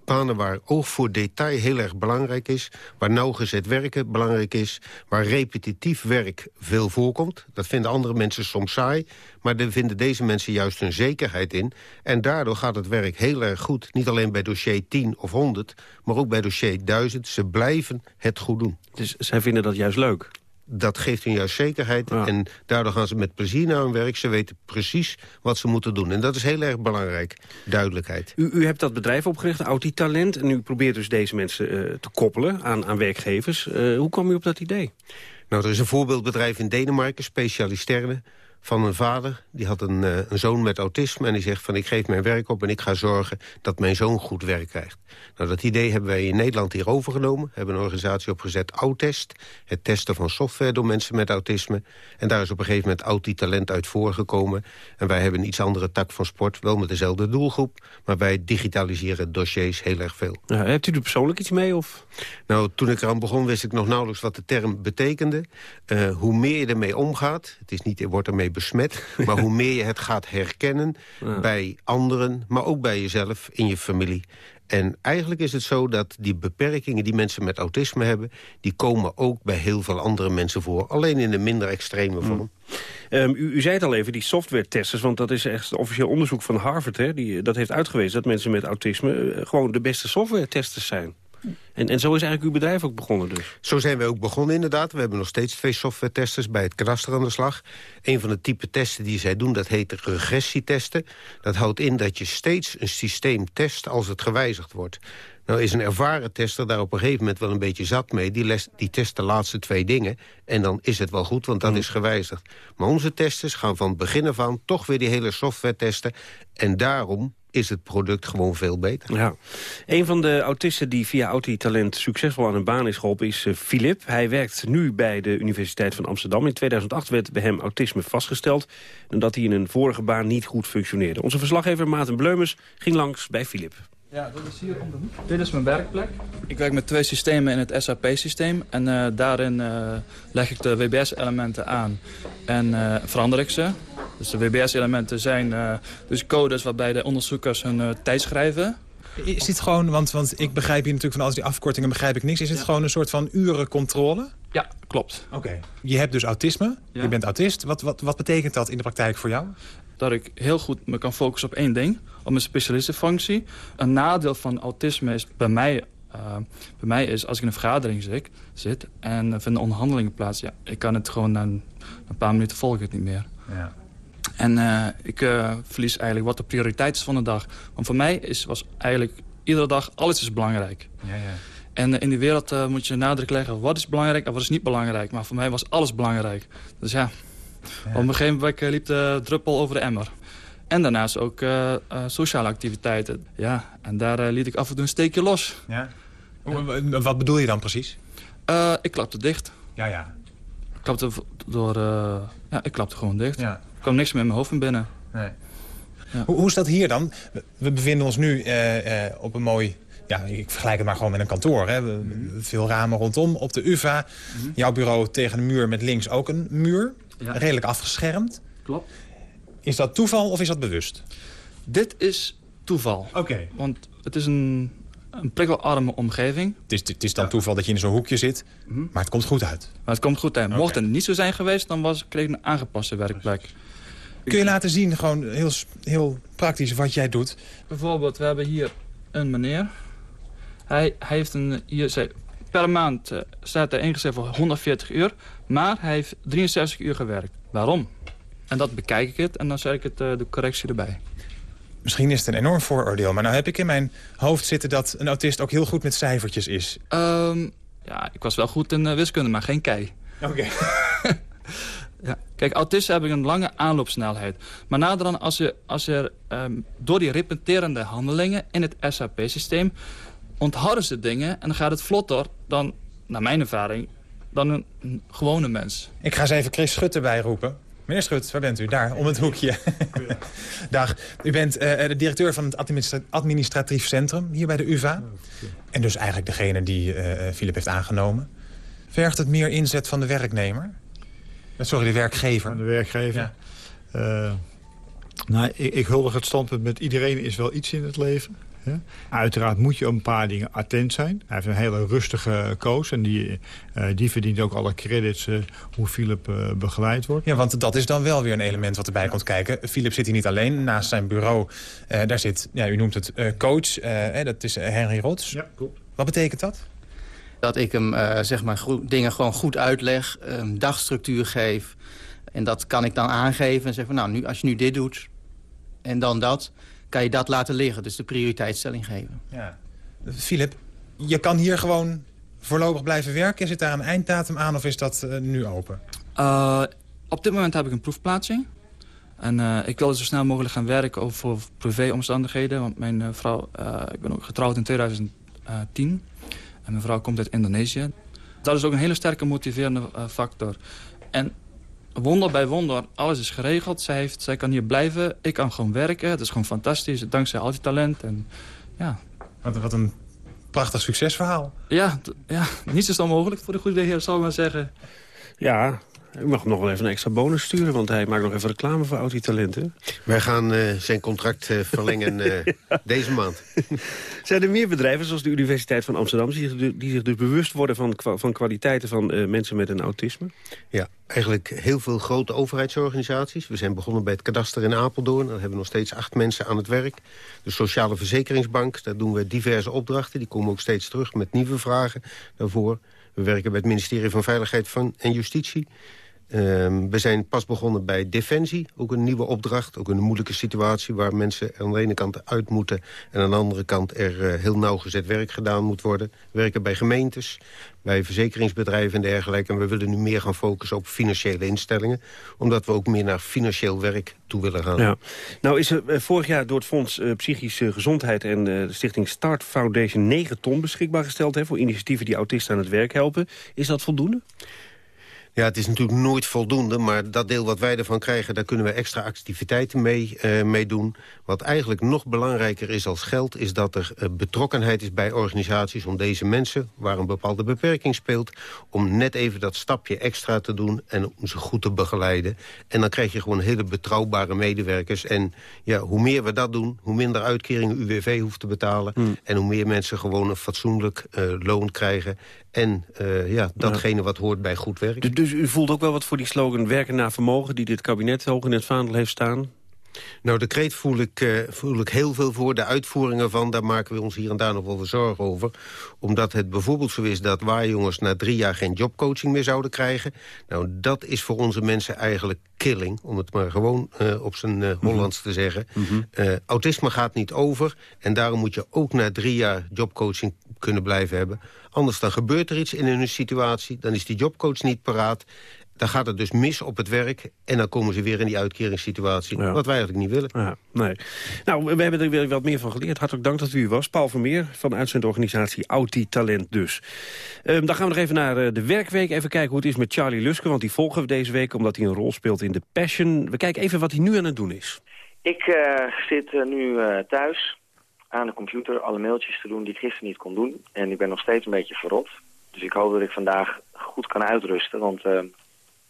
banen waar oog voor detail heel erg belangrijk is... waar nauwgezet werken belangrijk is... waar repetitief werk veel voorkomt. Dat vinden andere mensen soms saai... maar daar vinden deze mensen juist een zekerheid in. En daardoor gaat het werk heel erg goed. Niet alleen bij dossier 10 of 100, maar ook bij dossier 1000. Ze blijven het goed doen. Dus zij vinden dat juist leuk? Dat geeft hun juist zekerheid. Ja. En daardoor gaan ze met plezier naar hun werk. Ze weten precies wat ze moeten doen. En dat is heel erg belangrijk, duidelijkheid. U, u hebt dat bedrijf opgericht, Autitalent. En u probeert dus deze mensen uh, te koppelen aan, aan werkgevers. Uh, hoe kwam u op dat idee? Nou, er is een voorbeeldbedrijf in Denemarken, Specialisterne van een vader. Die had een, uh, een, zoon met autisme en die zegt van ik geef mijn werk op... en ik ga zorgen dat mijn zoon goed werk krijgt. Nou, dat idee hebben wij in Nederland hier overgenomen. hebben een organisatie opgezet, Autest. Het testen van software door mensen met autisme. En daar is op een gegeven moment Autitalent uit voorgekomen. En wij hebben een iets andere tak van sport. Wel met dezelfde doelgroep. Maar wij digitaliseren dossiers heel erg veel. Ja, hebt u er persoonlijk iets mee? Of? Nou, toen ik eraan begon wist ik nog nauwelijks wat de term betekende. Uh, hoe meer je ermee omgaat... het is niet, je wordt ermee besmet... maar hoe meer je het gaat herkennen ja. bij anderen... maar ook bij jezelf, in je familie. En eigenlijk is het zo dat die beperkingen die mensen met autisme hebben... die komen ook bij heel veel andere mensen voor. Alleen in een minder extreme vorm. Mm. Um, u, u, zei het al even, die software-testers... want dat is echt officieel onderzoek van Harvard... Hè, die, dat heeft uitgewezen dat mensen met autisme... Uh, gewoon de beste software-testers zijn. En, en zo is eigenlijk uw bedrijf ook begonnen dus? Zo zijn we ook begonnen inderdaad. We hebben nog steeds twee software-testers bij het kadaster aan de slag. Een van de type testen die zij doen, dat heet regressietesten. Dat houdt in dat je steeds een systeem test als het gewijzigd wordt. Nou is een ervaren tester daar op een gegeven moment wel een beetje zat mee. Die, les, die test de laatste twee dingen en dan is het wel goed, want dat mm. is gewijzigd. Maar onze testers gaan van het begin af aan toch weer die hele software testen. En daarom is het product gewoon veel beter. Ja. Een van de autisten die via Autitalent succesvol aan een baan is geholpen is uh, Philip. Hij werkt nu bij de Universiteit van Amsterdam. In 2008 werd bij hem autisme vastgesteld... omdat hij in een vorige baan niet goed functioneerde. Onze verslaggever Maarten Bleumers ging langs bij Philip. Ja, dat is hier om de hoek. Dit is mijn werkplek. Ik werk met twee systemen in het SAP-systeem. En uh, daarin uh, leg ik de WBS-elementen aan en uh, verander ik ze. Dus de WBS-elementen zijn dus codes waarbij de onderzoekers hun tijd schrijven. Is dit gewoon, want, want ik begrijp hier natuurlijk van al die afkortingen begrijp ik niks. Is het ja. gewoon een soort van urencontrole? Ja, klopt. Oké. Je hebt dus autisme, ja. je bent autist. Wat, wat, wat betekent dat in de praktijk voor jou? dat ik heel goed me kan focussen op één ding, op mijn specialistenfunctie. Een nadeel van autisme is bij mij, uh, bij mij is als ik in een vergadering zit, zit en er vinden onderhandelingen plaats, ja, ik kan het gewoon na een, een paar minuten volgen het niet meer. Ja. En uh, ik uh, verlies eigenlijk wat de prioriteit is van de dag. Want voor mij is, was eigenlijk iedere dag alles is belangrijk. Ja, ja. En in die wereld moet je nadruk leggen wat is belangrijk en wat is niet belangrijk. Maar voor mij was alles belangrijk. Dus ja, ja. Op een gegeven moment liep de druppel over de emmer. En daarnaast ook sociale activiteiten. Ja, en daar liet ik af en toe een steekje los. Ja. Wat bedoel je dan precies? ik klapte dicht. Ja, ja. Ik klapte, door, ja, ik klapte gewoon dicht. Ja. Er kwam niks meer in mijn hoofd van binnen. Nee. Ja. Hoe, hoe is dat hier dan? We bevinden ons nu op een mooi ja, ik vergelijk het maar gewoon met een kantoor. Hè. Veel ramen rondom. Op de UvA, mm -hmm. jouw bureau tegen de muur met links ook een muur. Ja. Redelijk afgeschermd. Klopt. Is dat toeval of is dat bewust? Dit is toeval. Oké. Okay. Want het is een, een prikkelarme omgeving. Het is, het is dan ja. toeval dat je in zo'n hoekje zit, mm -hmm. maar het komt goed uit. Maar het komt goed uit. Mocht okay. het niet zo zijn geweest, dan was, kreeg ik een aangepaste werkplek. Kun je laten zien, gewoon heel, heel praktisch, wat jij doet? Bijvoorbeeld, we hebben hier een meneer. Hij, hij heeft een, hier, per maand uh, staat er ingezet voor 140 uur. Maar hij heeft 63 uur gewerkt. Waarom? En dat bekijk ik het en dan zet ik het, uh, de correctie erbij. Misschien is het een enorm vooroordeel. Maar nou heb ik in mijn hoofd zitten dat een autist ook heel goed met cijfertjes is. Um, ja, ik was wel goed in uh, wiskunde, maar geen kei. Oké. Okay. ja. Kijk, autisten hebben een lange aanloopsnelheid. Maar naderhand, als je, als je um, door die repeterende handelingen in het SAP-systeem... onthouden ze dingen en dan gaat het vlotter dan, naar mijn ervaring dan een, een, gewone mens. Ik ga eens even Chris Schut erbij roepen. Meneer Schut, waar bent u? Daar, om het hoekje. Dag. U bent uh, de directeur van het administra administratief centrum hier bij de UvA. En dus eigenlijk degene die Filip uh, heeft aangenomen. Vergt het meer inzet van de werknemer? Sorry, de werkgever. Van de werkgever? Ja. Uh, nou, ik, ik huldig het standpunt met iedereen is wel iets in het leven. Ja. Uiteraard moet je op een paar dingen attent zijn. Hij heeft een hele rustige coach en die, uh, die verdient ook alle credits uh, hoe Philip uh, begeleid wordt. Ja, want dat is dan wel weer een element wat erbij ja. komt kijken. Philip zit hier niet alleen. Naast zijn bureau, daar zit, ja, u noemt het coach, dat is Henry Rots. Ja, klopt. Wat betekent dat? Dat ik hem zeg maar dingen gewoon goed uitleg, een dagstructuur geef. En dat kan ik dan aangeven en zeggen van nou, nu, als je nu dit doet en dan dat kan je dat laten liggen. Dus de prioriteitsstelling geven. Ja. Filip, je kan hier gewoon voorlopig blijven werken. Zit daar een einddatum aan of is dat uh, nu open? Uh, op dit moment heb ik een proefplaatsing. En uh, ik wil zo snel mogelijk gaan werken over voor privéomstandigheden. Want mijn vrouw, ik ben ook getrouwd in 2010. En mijn vrouw komt uit Indonesië. Dat is ook een hele sterke motiverende factor. En wonder bij wonder, alles is geregeld. Zij, heeft, zij kan hier blijven, ik kan gewoon werken. Het is gewoon fantastisch, dankzij al die talent. En, ja. wat, wat een prachtig succesverhaal. Ja, ja, niets is onmogelijk voor de goede heer, zal ik maar zeggen. Ja, u mag hem nog wel even een extra bonus sturen, want hij maakt nog even reclame voor Audi Talenten. Wij gaan uh, zijn contract uh, verlengen uh, deze maand. Zijn er meer bedrijven, zoals de Universiteit van Amsterdam... die zich, die zich dus bewust worden van, van kwaliteiten van mensen met een autisme? Ja, eigenlijk heel veel grote overheidsorganisaties. We zijn begonnen bij het kadaster in Apeldoorn. Daar hebben we nog steeds acht mensen aan het werk. De Sociale Verzekeringsbank, daar doen we diverse opdrachten. Die komen ook steeds terug met nieuwe vragen daarvoor. We werken bij het ministerie van Veiligheid van en Justitie. Ehm, we zijn pas begonnen bij Defensie, ook een nieuwe opdracht. Ook een moeilijke situatie waar mensen aan de ene kant uit moeten... en aan de andere kant er uh, heel nauwgezet werk gedaan moet worden. We werken bij gemeentes, bij verzekeringsbedrijven en dergelijke. En we willen nu meer gaan focussen op financiële instellingen. Omdat we ook meer naar financieel werk toe willen gaan. Ja. Nou is er uh, vorig jaar door het Fonds uh, Psychische Gezondheid... en de Stichting Start Foundation 9 ton beschikbaar gesteld... Hè, voor initiatieven die autisten aan het werk helpen. Is dat voldoende? Ja, het is natuurlijk nooit voldoende, maar dat deel wat wij ervan krijgen... daar kunnen we extra activiteiten mee, uh, mee doen. Wat eigenlijk nog belangrijker is als geld... is dat er uh, betrokkenheid is bij organisaties om deze mensen... waar een bepaalde beperking speelt... om net even dat stapje extra te doen en om ze goed te begeleiden. En dan krijg je gewoon hele betrouwbare medewerkers. En ja, hoe meer we dat doen, hoe minder uitkeringen UWV hoeft te betalen... Hmm. en hoe meer mensen gewoon een fatsoenlijk uh, loon krijgen... En uh, ja, datgene wat hoort bij goed werk. Dus, dus, u voelt ook wel wat voor die slogan werken naar vermogen... die dit kabinet hoog in het vaandel heeft staan? Nou, de kreet voel ik, uh, voel ik heel veel voor. De uitvoeringen van, daar maken we ons hier en daar nog wel veel zorgen over. Omdat het bijvoorbeeld zo is dat waarjongens na drie jaar geen jobcoaching meer zouden krijgen. Nou, dat is voor onze mensen eigenlijk killing, om het maar gewoon uh, op zijn uh, Hollands te zeggen. Mm -hmm. autisme gaat niet over en daarom moet je ook na drie jaar jobcoaching kunnen blijven hebben. Anders dan gebeurt er iets in een situatie, dan is die jobcoach niet paraat... Dan gaat het dus mis op het werk en dan komen ze weer in die uitkeringssituatie. Ja. Wat wij eigenlijk niet willen. Ja, nee. Nou, we hebben er weer wat meer van geleerd. Hartelijk dank dat u was. Paul Vermeer van de uitzendorganisatie Auti Talent dus. Um, dan gaan we nog even naar uh, de werkweek. Even kijken hoe het is met Charlie Luske. Want die volgen we deze week omdat hij een rol speelt in de Passion. We kijken even wat hij nu aan het doen is. Ik uh, zit uh, nu thuis aan de computer alle mailtjes te doen die ik gisteren niet kon doen. En ik ben nog steeds een beetje verrot. Dus ik hoop dat ik vandaag goed kan uitrusten. Want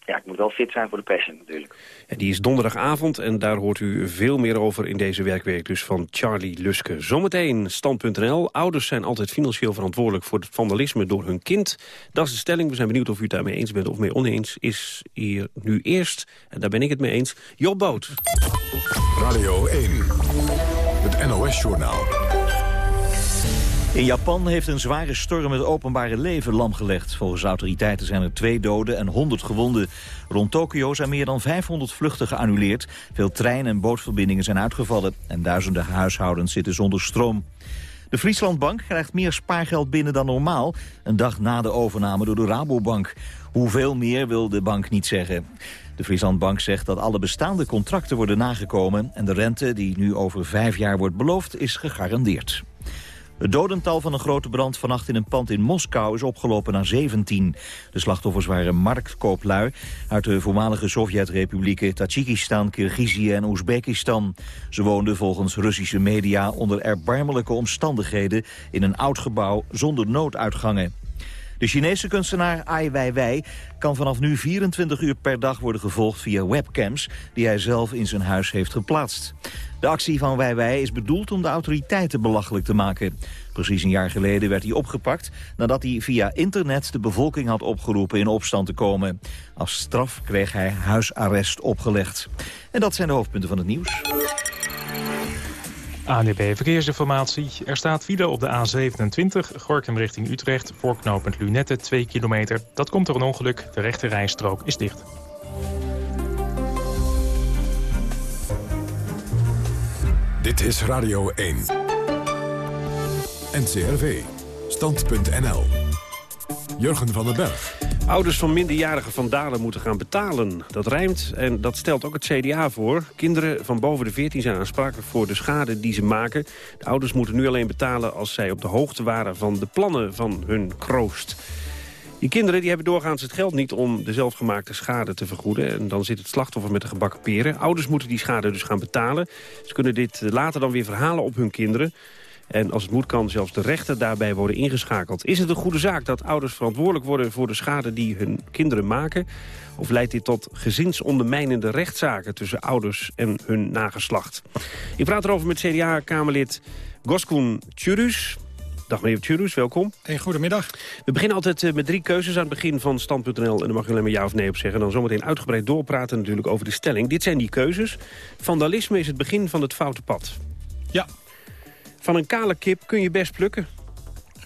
ja, ik moet wel fit zijn voor de Passion natuurlijk. En die is donderdagavond en daar hoort u veel meer over in deze werkweek. Dus van Charlie Luske. Zometeen stand.nl. Ouders zijn altijd financieel verantwoordelijk voor het vandalisme door hun kind. Dat is de stelling. We zijn benieuwd of u het daarmee eens bent of mee oneens. Is hier nu eerst, en daar ben ik het mee eens, Job Boot. Radio 1, het NOS-journaal. In Japan heeft een zware storm het openbare leven lamgelegd. Volgens autoriteiten zijn er twee doden en 100 gewonden. Rond Tokio zijn meer dan 500 vluchten geannuleerd. Veel trein- en bootverbindingen zijn uitgevallen. En duizenden huishoudens zitten zonder stroom. De Frieslandbank krijgt meer spaargeld binnen dan normaal. Een dag na de overname door de Rabobank. Hoeveel meer wil de bank niet zeggen. De Frieslandbank zegt dat alle bestaande contracten worden nagekomen... en de rente die nu over vijf jaar wordt beloofd is gegarandeerd. Het dodental van een grote brand vannacht in een pand in Moskou is opgelopen naar 17. De slachtoffers waren marktkooplui uit de voormalige Sovjet-republieken Tajikistan, Kirgizië en Oezbekistan. Ze woonden volgens Russische media onder erbarmelijke omstandigheden in een oud gebouw zonder nooduitgangen. De Chinese kunstenaar Ai Weiwei kan vanaf nu 24 uur per dag worden gevolgd via webcams die hij zelf in zijn huis heeft geplaatst. De actie van Weiwei is bedoeld om de autoriteiten belachelijk te maken. Precies een jaar geleden werd hij opgepakt nadat hij via internet de bevolking had opgeroepen in opstand te komen. Als straf kreeg hij huisarrest opgelegd. En dat zijn de hoofdpunten van het nieuws. ANDB Verkeersinformatie. Er staat file op de A27, Gorkum richting Utrecht... voor knooppunt Lunette, 2 kilometer. Dat komt door een ongeluk. De rechte rijstrook is dicht. Dit is Radio 1. NCRV. Stand.nl. Jurgen van den Berg. Ouders van minderjarige vandalen moeten gaan betalen. Dat rijmt en dat stelt ook het CDA voor. Kinderen van boven de 14 zijn aansprakelijk voor de schade die ze maken. De ouders moeten nu alleen betalen als zij op de hoogte waren van de plannen van hun kroost. Die kinderen die hebben doorgaans het geld niet om de zelfgemaakte schade te vergoeden. En dan zit het slachtoffer met de gebakken peren. Ouders moeten die schade dus gaan betalen. Ze kunnen dit later dan weer verhalen op hun kinderen. En als het moet kan zelfs de rechter daarbij worden ingeschakeld. Is het een goede zaak dat ouders verantwoordelijk worden voor de schade die hun kinderen maken? Of leidt dit tot gezinsondermijnende rechtszaken tussen ouders en hun nageslacht? Ik praat erover met CDA-Kamerlid Goskun Tjurus. Dag meneer Tjurus, welkom. Hey, goedemiddag. We beginnen altijd met drie keuzes aan het begin van Stand.nl. En daar mag je alleen maar ja of nee op zeggen. Dan zometeen uitgebreid doorpraten natuurlijk over de stelling. Dit zijn die keuzes. Vandalisme is het begin van het foute pad. Ja. Van een kale kip kun je best plukken?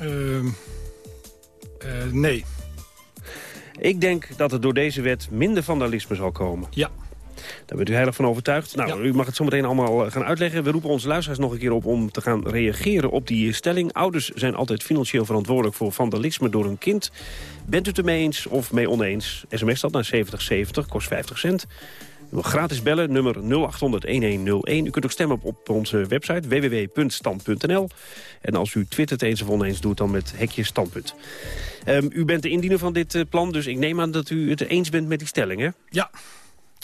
Uh, uh, nee. Ik denk dat er door deze wet minder vandalisme zal komen. Ja. Daar bent u heilig van overtuigd. Nou, u mag het zo meteen allemaal eh, gaan uitleggen. We roepen onze luisteraars nog een keer op om te gaan reageren op die stelling. Ouders zijn altijd financieel verantwoordelijk voor vandalisme door hun kind. Bent u het ermee eens of mee oneens? SMS dat naar 7070, kost 50 cent. Gratis bellen, nummer 0800-1101. U kunt ook stemmen op, op onze website www.stand.nl. En als u twittert eens of oneens, doet dan met hekje standpunt. Um, u bent de indiener van dit uh, plan, dus ik neem aan dat u het eens bent met die stelling, hè? Ja.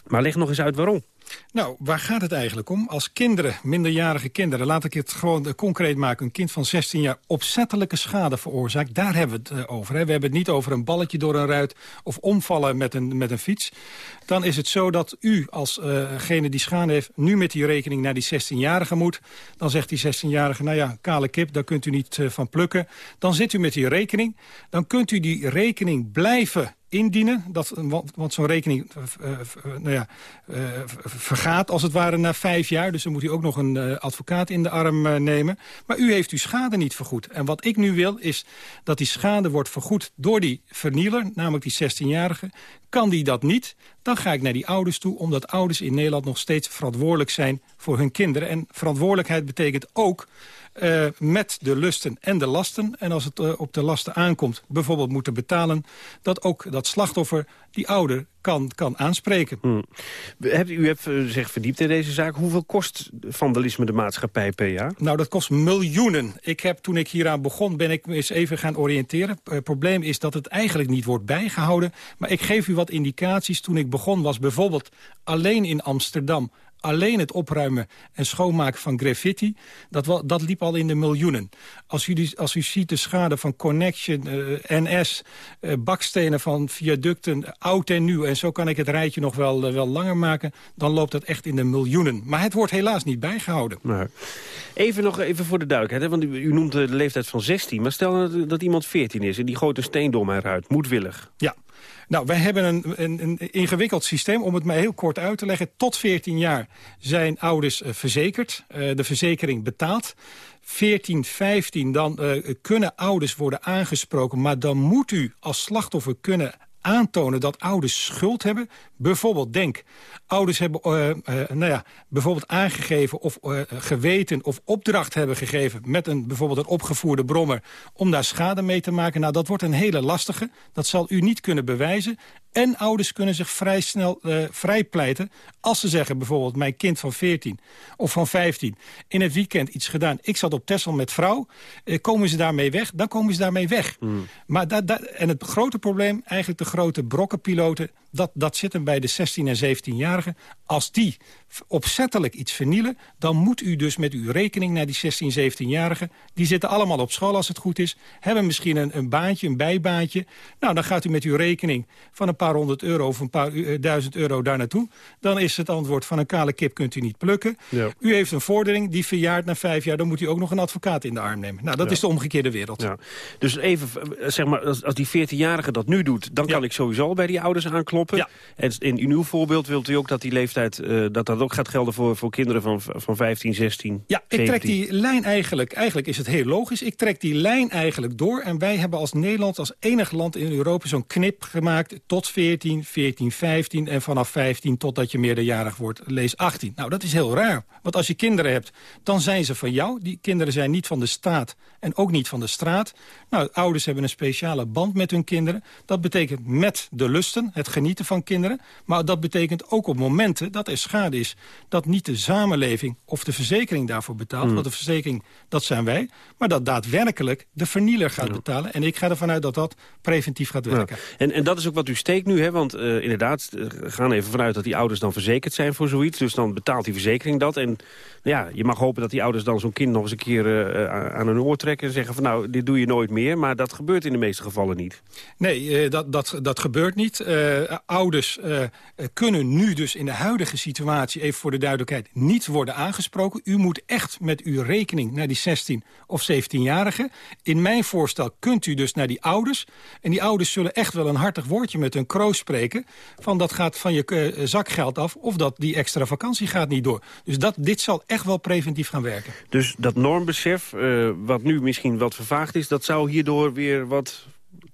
Maar leg nog eens uit waarom. Nou, waar gaat het eigenlijk om? Als kinderen, minderjarige kinderen, laat ik het gewoon uh, concreet maken... een kind van 16 jaar opzettelijke schade veroorzaakt, daar hebben we het uh, over. Hè. We hebben het niet over een balletje door een ruit of omvallen met een, met een fiets. Dan is het zo dat u alsgene uh die schade heeft... nu met die rekening naar die 16-jarige moet. Dan zegt die 16-jarige, nou ja, kale kip, daar kunt u niet van plukken. Dan zit u met die rekening. Dan kunt u die rekening blijven indienen. Dat, want, zo'n rekening uh, nou ja, vergaat als het ware na vijf jaar. Dus dan moet u ook nog een advocaat in de arm nemen. Maar u heeft uw schade niet vergoed. En wat ik nu wil is dat die schade wordt vergoed door die vernieler, namelijk die 16-jarige. Kan die dat niet, dan ga ik naar die ouders toe... omdat ouders in Nederland nog steeds verantwoordelijk zijn voor hun kinderen. En verantwoordelijkheid betekent ook uh, met de lusten en de lasten. En als het uh, op de lasten aankomt, bijvoorbeeld moeten betalen... dat ook dat slachtoffer die ouder kan, kan aanspreken. Hmm. U hebt uh, zich verdiept in deze zaak. Hoeveel kost vandalisme de maatschappij per jaar? Nou, dat kost miljoenen. Ik heb, toen ik hieraan begon, ben ik eens even gaan oriënteren. Het probleem is dat het eigenlijk niet wordt bijgehouden. Maar ik geef u wat indicaties. Toen ik begon was bijvoorbeeld alleen in Amsterdam alleen het opruimen en schoonmaken van graffiti... dat, dat liep al in de miljoenen. Als u, als u ziet de schade van Connection, uh, NS, uh, bakstenen van viaducten, oud en nieuw... en zo kan ik het rijtje nog wel, uh, wel langer maken... dan loopt dat echt in de miljoenen. Maar het wordt helaas niet bijgehouden. Even nog even voor de duidelijkheid, hè? want u, u noemt de leeftijd van 16... maar stel dat, dat iemand 14 is en die gooit een steen door mij uit, moedwillig. Ja. Nou, wij hebben een, een, een, ingewikkeld systeem, om het maar heel kort uit te leggen. Tot 14 jaar zijn ouders uh, verzekerd. Uh, de verzekering betaalt. 14, 15, dan uh, kunnen ouders worden aangesproken. Maar dan moet u als slachtoffer kunnen aantonen dat ouders schuld hebben. Bijvoorbeeld denk, ouders hebben uh, uh, nou ja, bijvoorbeeld aangegeven of uh, geweten of opdracht hebben gegeven met een, bijvoorbeeld een opgevoerde brommer om daar schade mee te maken. Nou, dat wordt een hele lastige. Dat zal u niet kunnen bewijzen. En ouders kunnen zich vrij snel uh, vrijpleiten als ze zeggen bijvoorbeeld... mijn kind van 14 of van 15 in het weekend iets gedaan. Ik zat op Texel met vrouw. Uh, komen ze daarmee weg? Dan komen ze daarmee weg. Mm. Maar da, da, en het grote probleem, eigenlijk de grote brokkenpiloten... dat, dat zit hem bij de 16- en 17-jarigen. Als die opzettelijk iets vernielen... dan moet u dus met uw rekening naar die 16, 17-jarigen... die zitten allemaal op school als het goed is... hebben misschien een, een baantje, een bijbaantje. Nou, dan gaat u met uw rekening van een paar honderd euro... of een paar uh, duizend euro daar naartoe. Dan is het antwoord van een kale kip kunt u niet plukken. Ja. U heeft een vordering, die verjaart na vijf jaar... dan moet u ook nog een advocaat in de arm nemen. Nou, dat ja. is de omgekeerde wereld. Ja. Dus even, zeg maar, als, als die 14-jarige dat nu doet... dan kan ik sowieso bij die ouders aankloppen. En in, uw voorbeeld wilt u ook dat die leeftijd... Uh, dat dat ook gaat gelden voor, voor kinderen van, van 15, 16, Ja, ik 17. trek die lijn eigenlijk, eigenlijk is het heel logisch. Ik trek die lijn eigenlijk door. En wij hebben als Nederland, als enig land in Europa... zo'n knip gemaakt tot 14, 14, 15... en vanaf 15 totdat je meerderjarig wordt, lees 18. Nou, dat is heel raar. Want als je kinderen hebt, dan zijn ze van jou. Die kinderen zijn niet van de staat en ook niet van de straat. Nou, ouders hebben een speciale band met hun kinderen. Dat betekent met de lusten, het genieten van kinderen. Maar dat betekent ook op momenten dat er schade is... dat niet de samenleving of de verzekering daarvoor betaalt. Mm. Want de verzekering, dat zijn wij. Maar dat daadwerkelijk de vernieler gaat ja. betalen. En ik ga ervan uit dat dat preventief gaat werken. Ja. En, en dat is ook wat u nu, hè? Want uh, inderdaad, uh, gaan even vanuit dat die ouders dan verzekerd zijn voor zoiets. Dus dan betaalt die verzekering dat. En ja, je mag hopen dat die ouders dan zo'n kind nog eens een keer uh, aan hun oor trekken... en zeggen van nou, dit doe je nooit meer. Maar dat gebeurt in de meeste gevallen niet. Nee, dat, dat, dat gebeurt niet. Ouders kunnen nu dus in de huidige situatie... even voor de duidelijkheid, niet worden aangesproken. U moet echt met uw rekening naar die 16 of 17-jarigen. In mijn voorstel kunt u dus naar die ouders. En die ouders zullen echt wel een hartig woordje met hun kroos spreken... van dat gaat van je zakgeld af of dat die extra vakantie gaat niet door. Dus dat, dit zal echt wel preventief gaan werken. Dus dat normbesef, uh, wat nu misschien wat vervaagd is... dat zou hierdoor weer wat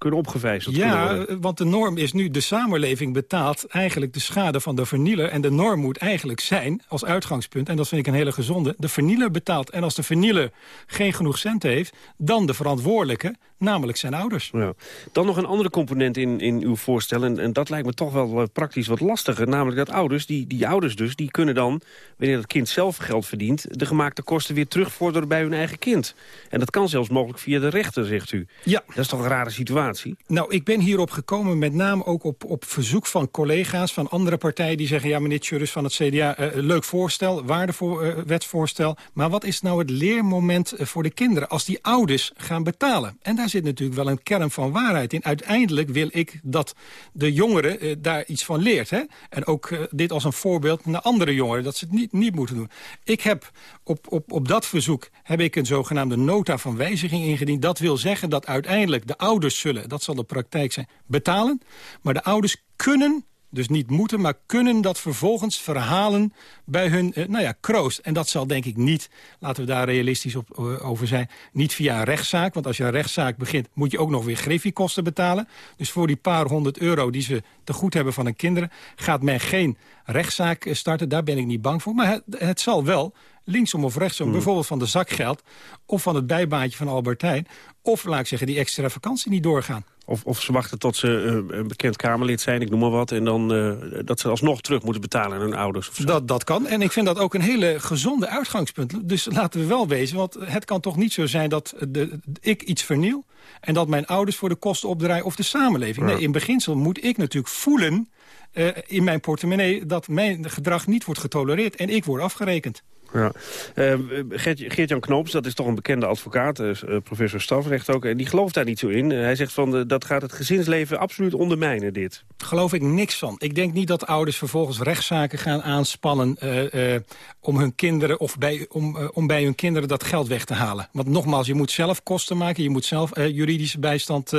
kunnen opgevijzeld Ja, kunnen worden. want de norm is nu, de samenleving betaalt eigenlijk de schade van de vernieler. En de norm moet eigenlijk zijn, als uitgangspunt, en dat vind ik een hele gezonde... de vernieler betaalt. En als de vernieler geen genoeg centen heeft, dan de verantwoordelijke, namelijk zijn ouders. Ja. Dan nog een andere component in, in uw voorstel. En, en dat lijkt me toch wel eh, praktisch wat lastiger. Namelijk dat ouders, die, die ouders dus, die kunnen dan... wanneer het kind zelf geld verdient... de gemaakte kosten weer terugvorderen bij hun eigen kind. En dat kan zelfs mogelijk via de rechter, zegt u. Ja. Dat is toch een rare situatie? Nou, ik ben hierop gekomen met name ook op, op verzoek van collega's van andere partijen... die zeggen, ja, meneer van het CDA, eh, leuk voorstel, waardevol eh, wetsvoorstel... maar wat is nou het leermoment eh, voor de kinderen als die ouders gaan betalen? En daar zit natuurlijk wel een kern van waarheid in. Uiteindelijk wil ik dat de jongere eh, daar iets van leert. Hè? En ook dit als een voorbeeld naar andere jongeren, dat ze het niet, niet moeten doen. Ik heb op, op, op dat verzoek heb ik een zogenaamde nota van wijziging ingediend. Dat wil zeggen dat uiteindelijk de ouders zullen, dat zal de praktijk zijn, betalen. Maar de ouders kunnen dus niet moeten, maar kunnen dat vervolgens verhalen bij hun eh, nou ja, kroost. En dat zal denk ik niet, laten we daar realistisch op, eh, over zijn... niet via een rechtszaak, want als je een rechtszaak begint... moet je ook nog weer griffiekosten betalen. Dus voor die paar honderd euro die ze te goed hebben van hun kinderen... gaat men geen rechtszaak eh, starten, daar ben ik niet bang voor. Maar het, het zal wel linksom of rechtsom, bijvoorbeeld van de zakgeld... of van het bijbaantje van Albertijn... of, laat ik zeggen, die extra vakantie niet doorgaan. Of, of ze wachten tot ze eh, een bekend Kamerlid zijn, ik noem maar wat... en dan eh, dat ze alsnog terug moeten betalen aan hun ouders. Of zo. Dat, dat kan. En ik vind dat ook een hele gezonde uitgangspunt. Dus laten we wel wezen, want het kan toch niet zo zijn... dat de, ik iets verniel en dat mijn ouders voor de kosten opdraaien... of de samenleving. Ja. Nee, in beginsel moet ik natuurlijk voelen eh, in mijn portemonnee... dat mijn gedrag niet wordt getolereerd en ik word afgerekend. Ja. Eh, Geert- Geert-Jan Knoops, dat is toch een bekende advocaat, eh, eh, professor strafrecht ook... en die gelooft daar niet zo in. Eh, hij zegt van, dat gaat het gezinsleven absoluut ondermijnen, dit. geloof ik niks van. Ik denk niet dat ouders vervolgens rechtszaken gaan aanspannen... om hun kinderen of bij, om, om bij hun kinderen dat geld weg te halen. Want nogmaals, je moet zelf kosten maken. Je moet zelf juridische bijstand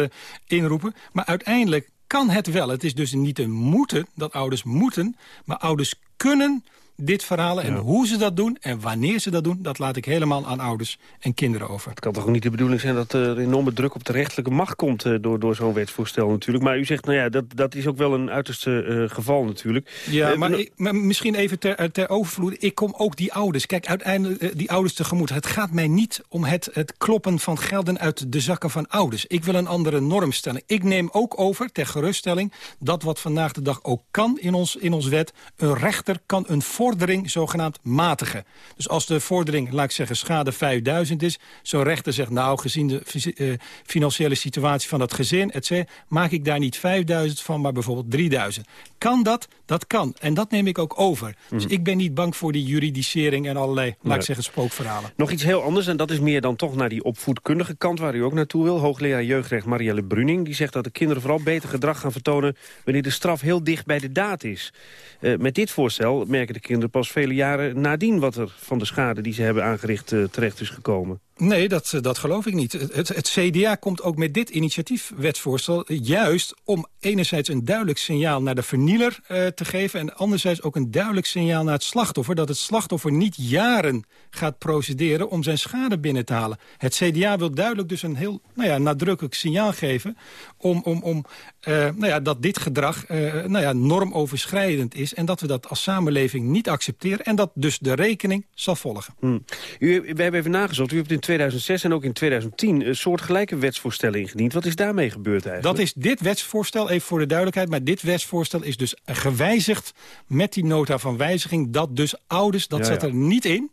inroepen. Maar uiteindelijk kan het wel. Het is dus niet een moeten dat ouders moeten. Maar ouders kunnen dit verhalen. En hoe ze dat doen en wanneer ze dat doen... dat laat ik helemaal aan ouders en kinderen over. Het kan toch ook niet de bedoeling zijn dat er enorme druk op de rechtelijke macht komt... eh, door, door zo'n wetsvoorstel natuurlijk. Maar u zegt, nou ja, dat, dat is ook wel een uiterste eh, geval natuurlijk. Ja, Eh, maar, no- ik- maar misschien even ter, eh, ter overvloed. Ik kom ook die ouders. Kijk, uiteindelijk eh, die ouders tegemoet. Het gaat mij niet om het, het kloppen van gelden uit de zakken van ouders. Ik wil een andere norm stellen. Ik neem ook over, ter geruststelling... dat wat vandaag de dag ook kan in ons, in ons wet... een rechter kan een vordering zogenaamd matigen. Dus als de vordering, laat ik zeggen, schade 5000 is... zo'n rechter zegt, nou, gezien de eh, financiële situatie van dat gezin... et maak ik daar niet 5000 van, maar bijvoorbeeld 3000. Kan dat? Dat kan. En dat neem ik ook over. Dus ik ben niet bang voor die juridisering en allerlei, laat ik zeggen, spookverhalen. Nog iets heel anders, en dat is meer dan toch naar die opvoedkundige kant... waar u ook naartoe wil. Hoogleraar jeugdrecht Marielle Bruning... die zegt dat de kinderen vooral beter gedrag gaan vertonen... wanneer de straf heel dicht bij de daad is. Eh, met dit voorstel merken de kinderen pas vele jaren nadien... wat er van de schade die ze hebben aangericht eh, terecht is gekomen. Nee, dat, eh, dat geloof ik niet. Het, het, CDA komt ook met dit initiatiefwetsvoorstel juist om enerzijds een duidelijk signaal naar de vernieler eh, te geven... en anderzijds ook een duidelijk signaal naar het slachtoffer... dat het slachtoffer niet jaren gaat procederen om zijn schade binnen te halen. Het CDA wil duidelijk dus een heel nou ja, nadrukkelijk signaal geven... om, om, om nou ja, dat dit gedrag eh, nou ja, normoverschrijdend is... en dat we dat als samenleving niet accepteren... en dat dus de rekening zal volgen. Hm. U, we hebben even nagezocht. U hebt in 2006 en ook in 2010 een soortgelijke wetsvoorstellen ingediend. Wat is daarmee gebeurd eigenlijk? Dat is dit wetsvoorstel, even voor de duidelijkheid... maar dit wetsvoorstel is dus gewijzigd met die nota van wijziging... dat dus ouders, dat Ja, ja. er niet in...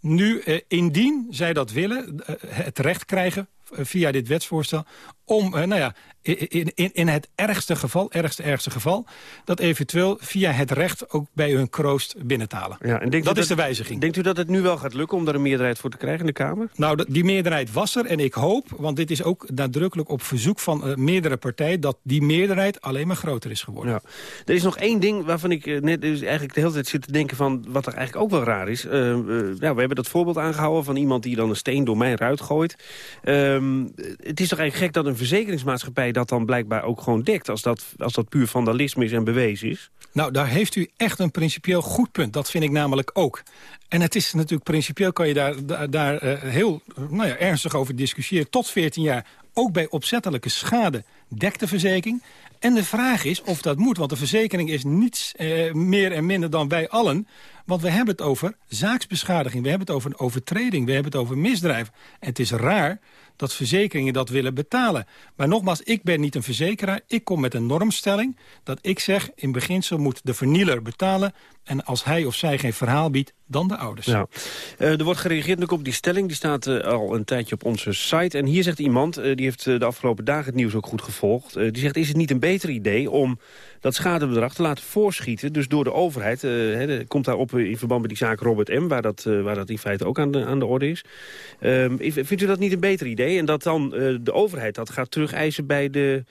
nu eh, indien zij dat willen, eh, het recht krijgen eh, via dit wetsvoorstel... om, eh, nou ja, in, in, in het ergste geval, ergste, ergste geval... dat eventueel via het recht ook bij hun kroost binnen te halen. Ja, en denkt dat u is de wijziging. Denkt u dat het nu wel gaat lukken om daar een meerderheid voor te krijgen in de Kamer? Nou, dat- die meerderheid was er en ik hoop, want dit is ook nadrukkelijk op verzoek van eh, meerdere partijen... dat die meerderheid alleen maar groter is geworden. Ja. Er is nog één ding waarvan ik eh, net dus eigenlijk de hele tijd zit te denken van... wat er eigenlijk ook wel raar is. Eh, eh, nou, we hebben dat voorbeeld aangehouden van iemand die dan een steen door mijn ruit gooit. Ehm, het is toch eigenlijk gek dat een verzekeringsmaatschappij dat dan blijkbaar ook gewoon dekt... als dat, als dat puur vandalisme is en bewezen is. Nou, daar heeft u echt een principieel goed punt. Dat vind ik namelijk ook. En het is natuurlijk principieel kan je daar, daar, eh, heel nou ja, ernstig over discussiëren. Tot 14 jaar Ook bij opzettelijke schade dekt de verzekering. En de vraag is of dat moet, want de verzekering is niets eh, meer en minder dan wij allen. Want we hebben het over zaaksbeschadiging, we hebben het over een overtreding, we hebben het over misdrijf. En het is raar dat verzekeringen dat willen betalen. Maar nogmaals, ik ben niet een verzekeraar. Ik kom met een normstelling dat ik zeg... in beginsel moet de vernieler betalen... en als hij of zij geen verhaal biedt, dan de ouders. Uh, er wordt gereageerd op die stelling. Die staat uh, al een tijdje op onze site. En hier zegt iemand, uh, die heeft de afgelopen dagen het nieuws ook goed gevolgd... die zegt, is het niet een beter idee om dat schadebedrag te laten voorschieten... dus door de overheid, he, komt daarop in verband met die zaak Robert M... waar dat, waar dat in feite ook aan de, aan de orde is. Ehm, vindt u dat niet een beter idee? En dat dan de overheid dat gaat terugeisen bij de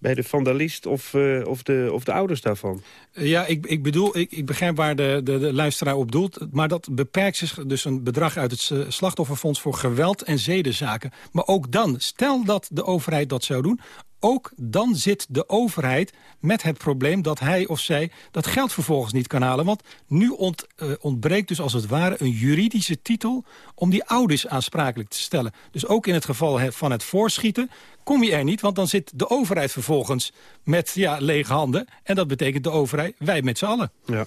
bij de vandalist of, of, de, of de ouders daarvan? Ja, ik, ik bedoel, ik, ik begrijp waar de, de, de luisteraar op doelt. Maar dat beperkt zich dus een bedrag uit het slachtofferfonds voor geweld en zedenzaken. Maar ook dan, stel dat de overheid dat zou doen ook dan zit de overheid met het probleem dat hij of zij dat geld vervolgens niet kan halen. Want nu ont, uh, ontbreekt dus als het ware een juridische titel om die ouders aansprakelijk te stellen. Dus ook in het geval van het voorschieten kom je er niet, want dan zit de overheid vervolgens met ja, lege handen. En dat betekent de overheid, wij met z'n allen. Ja.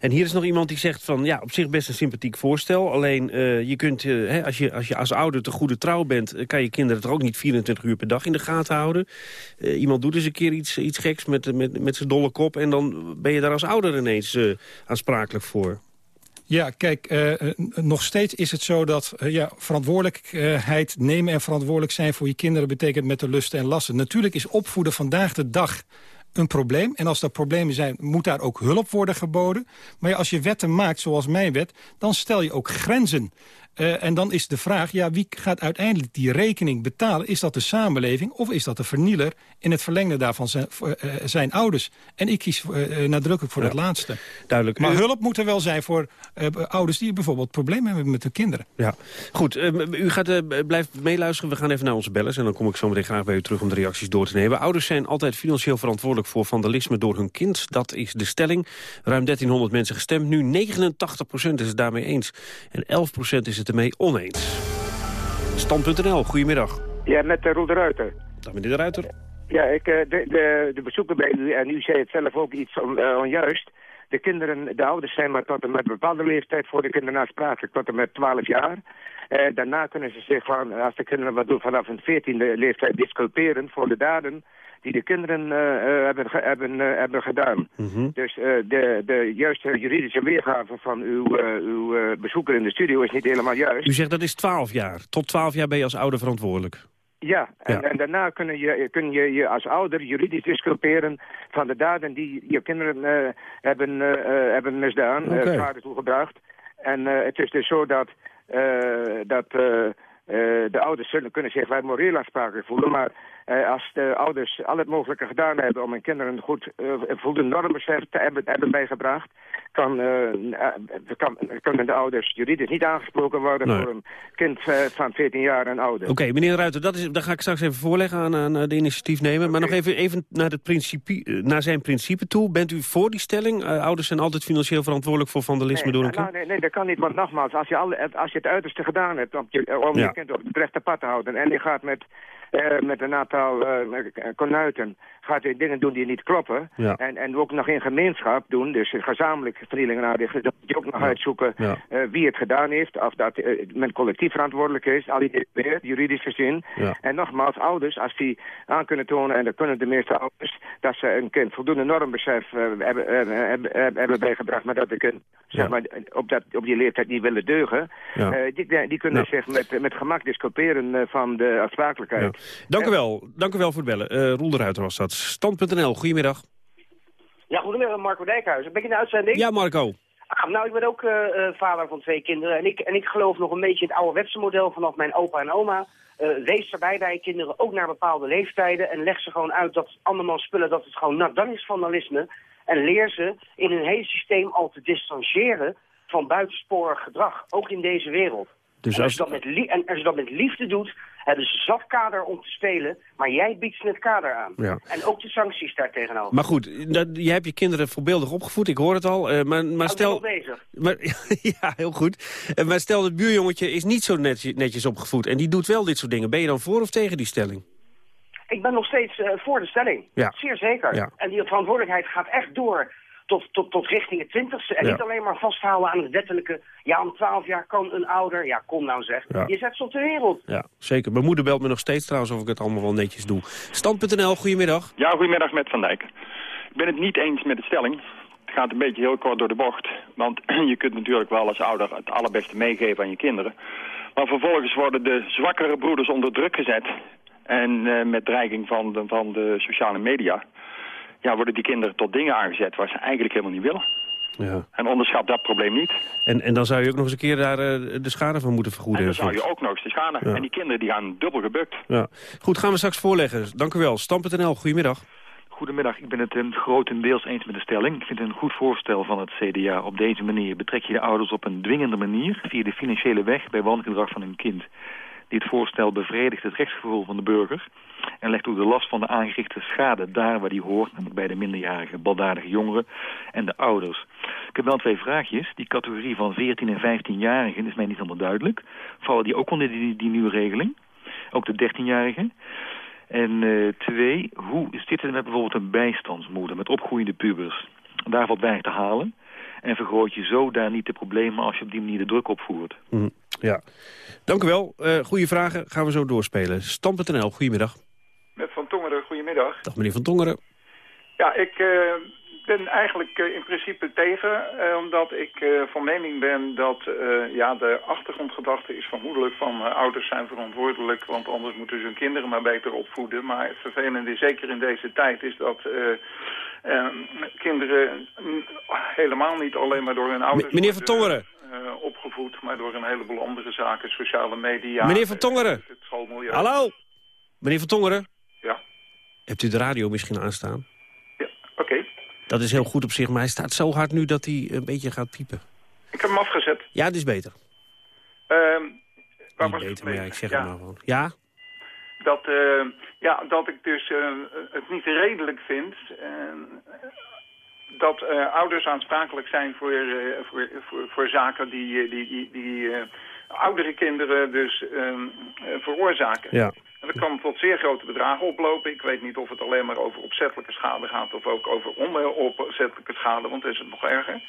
En hier is nog iemand die zegt van, ja, op zich best een sympathiek voorstel. Alleen, uh, je kunt, uh, hè, als, je, als je als ouder te goede trouw bent... kan je kinderen toch ook niet 24 uur per dag in de gaten houden. Uh, iemand doet eens een keer iets, iets geks met, met, met zijn dolle kop... en dan ben je daar als ouder ineens aansprakelijk voor. Ja, kijk, uh, nog steeds is het zo dat ja, verantwoordelijkheid nemen en verantwoordelijk zijn voor je kinderen betekent met de lusten en lasten. Natuurlijk is opvoeden vandaag de dag een probleem. En als er problemen zijn, moet daar ook hulp worden geboden. Maar als je wetten maakt, zoals mijn wet, dan stel je ook grenzen. Uh, en dan is de vraag, ja, wie gaat uiteindelijk die rekening betalen? Is dat de samenleving of is dat de vernieler in het verlengde daarvan zijn, uh, zijn ouders? En ik kies uh, nadrukkelijk voor ja. dat laatste. Duidelijk. Maar hulp moet er wel zijn voor ouders die bijvoorbeeld problemen hebben met hun kinderen. Ja, goed. u gaat blijft meeluisteren. We gaan even naar onze bellers en dan kom ik zo meteen graag bij u terug om de reacties door te nemen. Ouders zijn altijd financieel verantwoordelijk voor vandalisme door hun kind. Dat is de stelling. Ruim 1300 mensen gestemd. Nu 89% is het daarmee eens. En 11% is het het ermee oneens. Stand.nl, goedemiddag. Ja, met uh, Roel de Ruiter. Dag meneer de Ruiter. Ja, ik, de, de, de bezoeker bij u, en u zei het zelf ook iets on, uh, onjuist. De kinderen, de ouders zijn maar tot en met een bepaalde leeftijd voor de kinderen aansprakelijk, tot en met 12 jaar. Uh, daarna kunnen ze zich van, als de kinderen wat doen, vanaf een 14e leeftijd disculperen voor de daden die de kinderen uh, hebben, hebben, uh, hebben gedaan. Mhm. Mm -hmm. Dus de, de juiste juridische weergave van uw, uw bezoeker in de studio is niet helemaal juist. U zegt dat is 12 jaar. Tot 12 jaar ben je als ouder verantwoordelijk. Ja, en, ja. en daarna kun je, kun je je als ouder juridisch disculperen van de daden die je kinderen hebben, hebben misdaan, okay. schade toegebracht. En het is dus zo dat, dat de ouders zullen kunnen zich wij moreel aansprakelijk voelen, maar als de ouders al het mogelijke gedaan hebben om hun kinderen goed uh, voldoende normbesef te hebben, hebben bijgebracht, kan, uh, kan, kunnen de ouders juridisch niet aangesproken worden nee. voor een kind van 14 jaar en ouder. Oké, okay, meneer Ruiter, dat, is, dat ga ik straks even voorleggen aan, aan de initiatiefnemer. Okay. Maar nog even, even naar, het principe, naar zijn principe toe. Bent u voor die stelling? ouders zijn altijd financieel verantwoordelijk voor vandalisme nee, door een kind? Nou, nee, nee, dat kan niet, want nogmaals, als je, al, als je het uiterste gedaan hebt om je, om ja. je kind op het rechte pad te houden en je gaat met uh, met een aantal uh, konuiten gaat hij dingen doen die niet kloppen. Ja. En, en ook nog in gemeenschap doen, dus gezamenlijk vernielingen aanrichten. Dat moet je ook nog ja. uitzoeken ja. wie het gedaan heeft. Of dat men collectief verantwoordelijk is, al die juridisch gezien. En nogmaals, ouders, als die aan kunnen tonen, en dat kunnen de meeste ouders, dat ze een kind voldoende normbesef hebben, hebben, hebben bijgebracht, maar dat de kind zeg maar, op, dat, op die leeftijd niet willen deugen. die, die kunnen zich met, met gemak disculperen van de aansprakelijkheid. Dank u wel. Dank u wel voor het bellen. Uh, Roel de Ruiter was dat. Stand.nl, goedemiddag. Ja, goedemiddag Marco Dijkhuizen. Ben je in de uitzending? Ja, Marco. Ah, nou, ik ben ook uh, uh, vader van twee kinderen. En ik, en ik geloof nog een beetje in het ouderwetse model vanaf mijn opa en oma. Uh, wees erbij bij je kinderen, ook naar bepaalde leeftijden. En leg ze gewoon uit dat andermans spullen, dat het gewoon, nou, dat is vandalisme. En leer ze in hun hele systeem al te distancieren van buitensporig gedrag. Ook in deze wereld. Dus en, als als, je dat met en als je dat met liefde doet, hebben ze zat kader om te spelen, maar jij biedt ze het kader aan. Ja. En ook de sancties daar tegenover. maar goed, dat, jij hebt je kinderen voorbeeldig opgevoed, ik hoor het al. eh, maar, maar stel... bezig. Maar, ja, heel goed. Eh, Maar stel, het buurjongetje is niet zo netjes, netjes opgevoed... en die doet wel dit soort dingen. Ben je dan voor of tegen die stelling? Ik ben nog steeds eh, voor de stelling. Ja. Zeer zeker. Ja. En die verantwoordelijkheid gaat echt door tot, tot, tot richting het twintigste. En Ja. niet alleen maar vasthouden aan het wettelijke. Ja, om twaalf jaar kan een ouder. Ja, kom nou zeg. Ja. Je zet ze op de wereld. Ja, zeker. Mijn moeder belt me nog steeds trouwens of ik het allemaal wel netjes doe. Stand.nl, goedemiddag. Ja, goedemiddag met Van Dijk. Ik ben het niet eens met de stelling. Het gaat een beetje heel kort door de bocht. Want je kunt natuurlijk wel als ouder het allerbeste meegeven aan je kinderen. Maar vervolgens worden de zwakkere broeders onder druk gezet. En eh, met dreiging van de, van de sociale media... Ja, worden die kinderen tot dingen aangezet waar ze eigenlijk helemaal niet willen. Ja. En onderschat dat probleem niet. En, en dan zou je ook nog eens een keer daar eh, de schade van moeten vergoeden. En dan zou je ook nog eens de schade. Ja. En die kinderen die gaan dubbel gebukt. Ja. Goed, gaan we straks voorleggen. Dank u wel. Stam.nl, goedemiddag. Goedemiddag, ik ben het eh, grotendeels eens met de stelling. Ik vind het een goed voorstel van het CDA. Op deze manier betrek je de ouders op een dwingende manier... via de financiële weg bij wangedrag van hun kind. Dit voorstel bevredigt het rechtsgevoel van de burger... en legt ook de last van de aangerichte schade daar waar die hoort... namelijk bij de minderjarige, baldadige jongeren en de ouders. Ik heb wel twee vraagjes. Die categorie van 14 en 15-jarigen is mij niet helemaal duidelijk. Vallen die ook onder die, die nieuwe regeling? Ook de 13-jarigen? En eh, twee, hoe zit het met bijvoorbeeld een bijstandsmoeder met opgroeiende pubers? Daar valt weinig te halen. En vergroot je zo daar niet de problemen als je op die manier de druk opvoert. Hm, ja. Dank u wel. Eh goede vragen gaan we zo doorspelen. Stam.nl, goedemiddag. Goedemiddag. Dag meneer Van Tongeren. Ja, ik eh, ben eigenlijk eh, in principe tegen, eh, omdat ik van mening ben dat ja, de achtergrondgedachte is vermoedelijk van ouders zijn verantwoordelijk, want anders moeten ze hun kinderen maar beter opvoeden. Maar het vervelende, zeker in deze tijd, is dat eh, eh, kinderen helemaal niet alleen maar door hun ouders meneer Van Tongeren. opgevoed, maar door een heleboel andere zaken, sociale media. meneer Van Tongeren. Het schoolmilieu. Hallo. Meneer Van Tongeren. Ja. Hebt u de radio misschien aanstaan? Oké, Dat is heel goed op zich, maar hij staat zo hard nu dat hij een beetje gaat piepen. ik heb hem afgezet. Ja, het is beter. Ehm, waar Niet was beter, maar ja, ik zeg Ja. het nou gewoon. Ja? dat, eh, ja, dat ik dus eh, het niet redelijk vind eh, dat eh, ouders aansprakelijk zijn voor, eh, voor, voor, voor zaken die, die, die, die oudere kinderen dus veroorzaken. Ja. En dat kan tot zeer grote bedragen oplopen. Ik weet niet of het alleen maar over opzettelijke schade gaat of ook over onopzettelijke schade, want is het nog erger.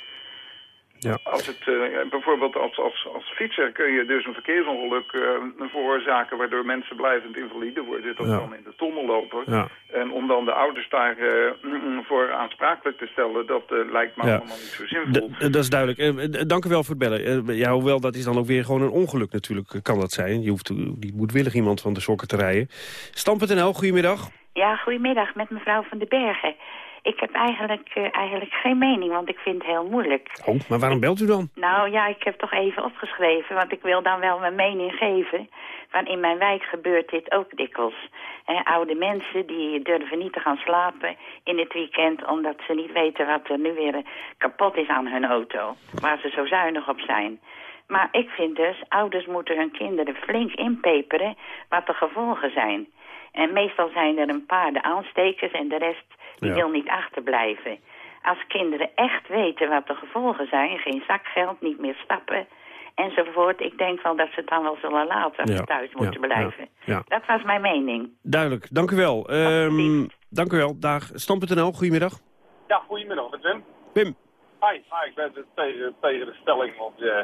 Ja. Als het, eh, bijvoorbeeld als, als, als fietser kun je dus een verkeersongeluk eh, veroorzaken waardoor mensen blijvend invalide worden. Dat Ja. dan in de tunnel lopen. Ja. En om dan de ouders daarvoor voor aansprakelijk te stellen, dat eh, lijkt me Ja. allemaal niet zo zinvol. D- dat is duidelijk. Eh, eh, dank u wel voor het bellen. Eh, ja, hoewel, dat is dan ook weer gewoon een ongeluk natuurlijk, eh, kan dat zijn. Je hoeft niet moedwillig iemand van de sokken te rijden. Stam.nl, goedemiddag. Ja, goedemiddag, met mevrouw van den Bergen. Ik heb eigenlijk, eh, eigenlijk geen mening, want ik vind het heel moeilijk. Oh, maar waarom belt u dan? Nou ja, ik heb toch even opgeschreven, want ik wil dan wel mijn mening geven. Want in mijn wijk gebeurt dit ook dikwijls. Oude mensen die durven niet te gaan slapen in het weekend... omdat ze niet weten wat er nu weer kapot is aan hun auto. Waar ze zo zuinig op zijn. Maar ik vind dus, ouders moeten hun kinderen flink inpeperen wat de gevolgen zijn. En meestal zijn er een paar de aanstekers en de rest die Ja. wil niet achterblijven. Als kinderen echt weten wat de gevolgen zijn, geen zakgeld, niet meer stappen enzovoort. Ik denk wel dat ze het dan wel zullen laten als Ja, ze thuis ja, moeten blijven. ja, ja. Dat was mijn mening. Duidelijk, dank u wel. Ehm, dank u wel. Dag. Stam.nl, goedemiddag. Ja, goedemiddag, met Wim. Wim. Hi, hi ik ben het tegen, tegen de stelling, want eh,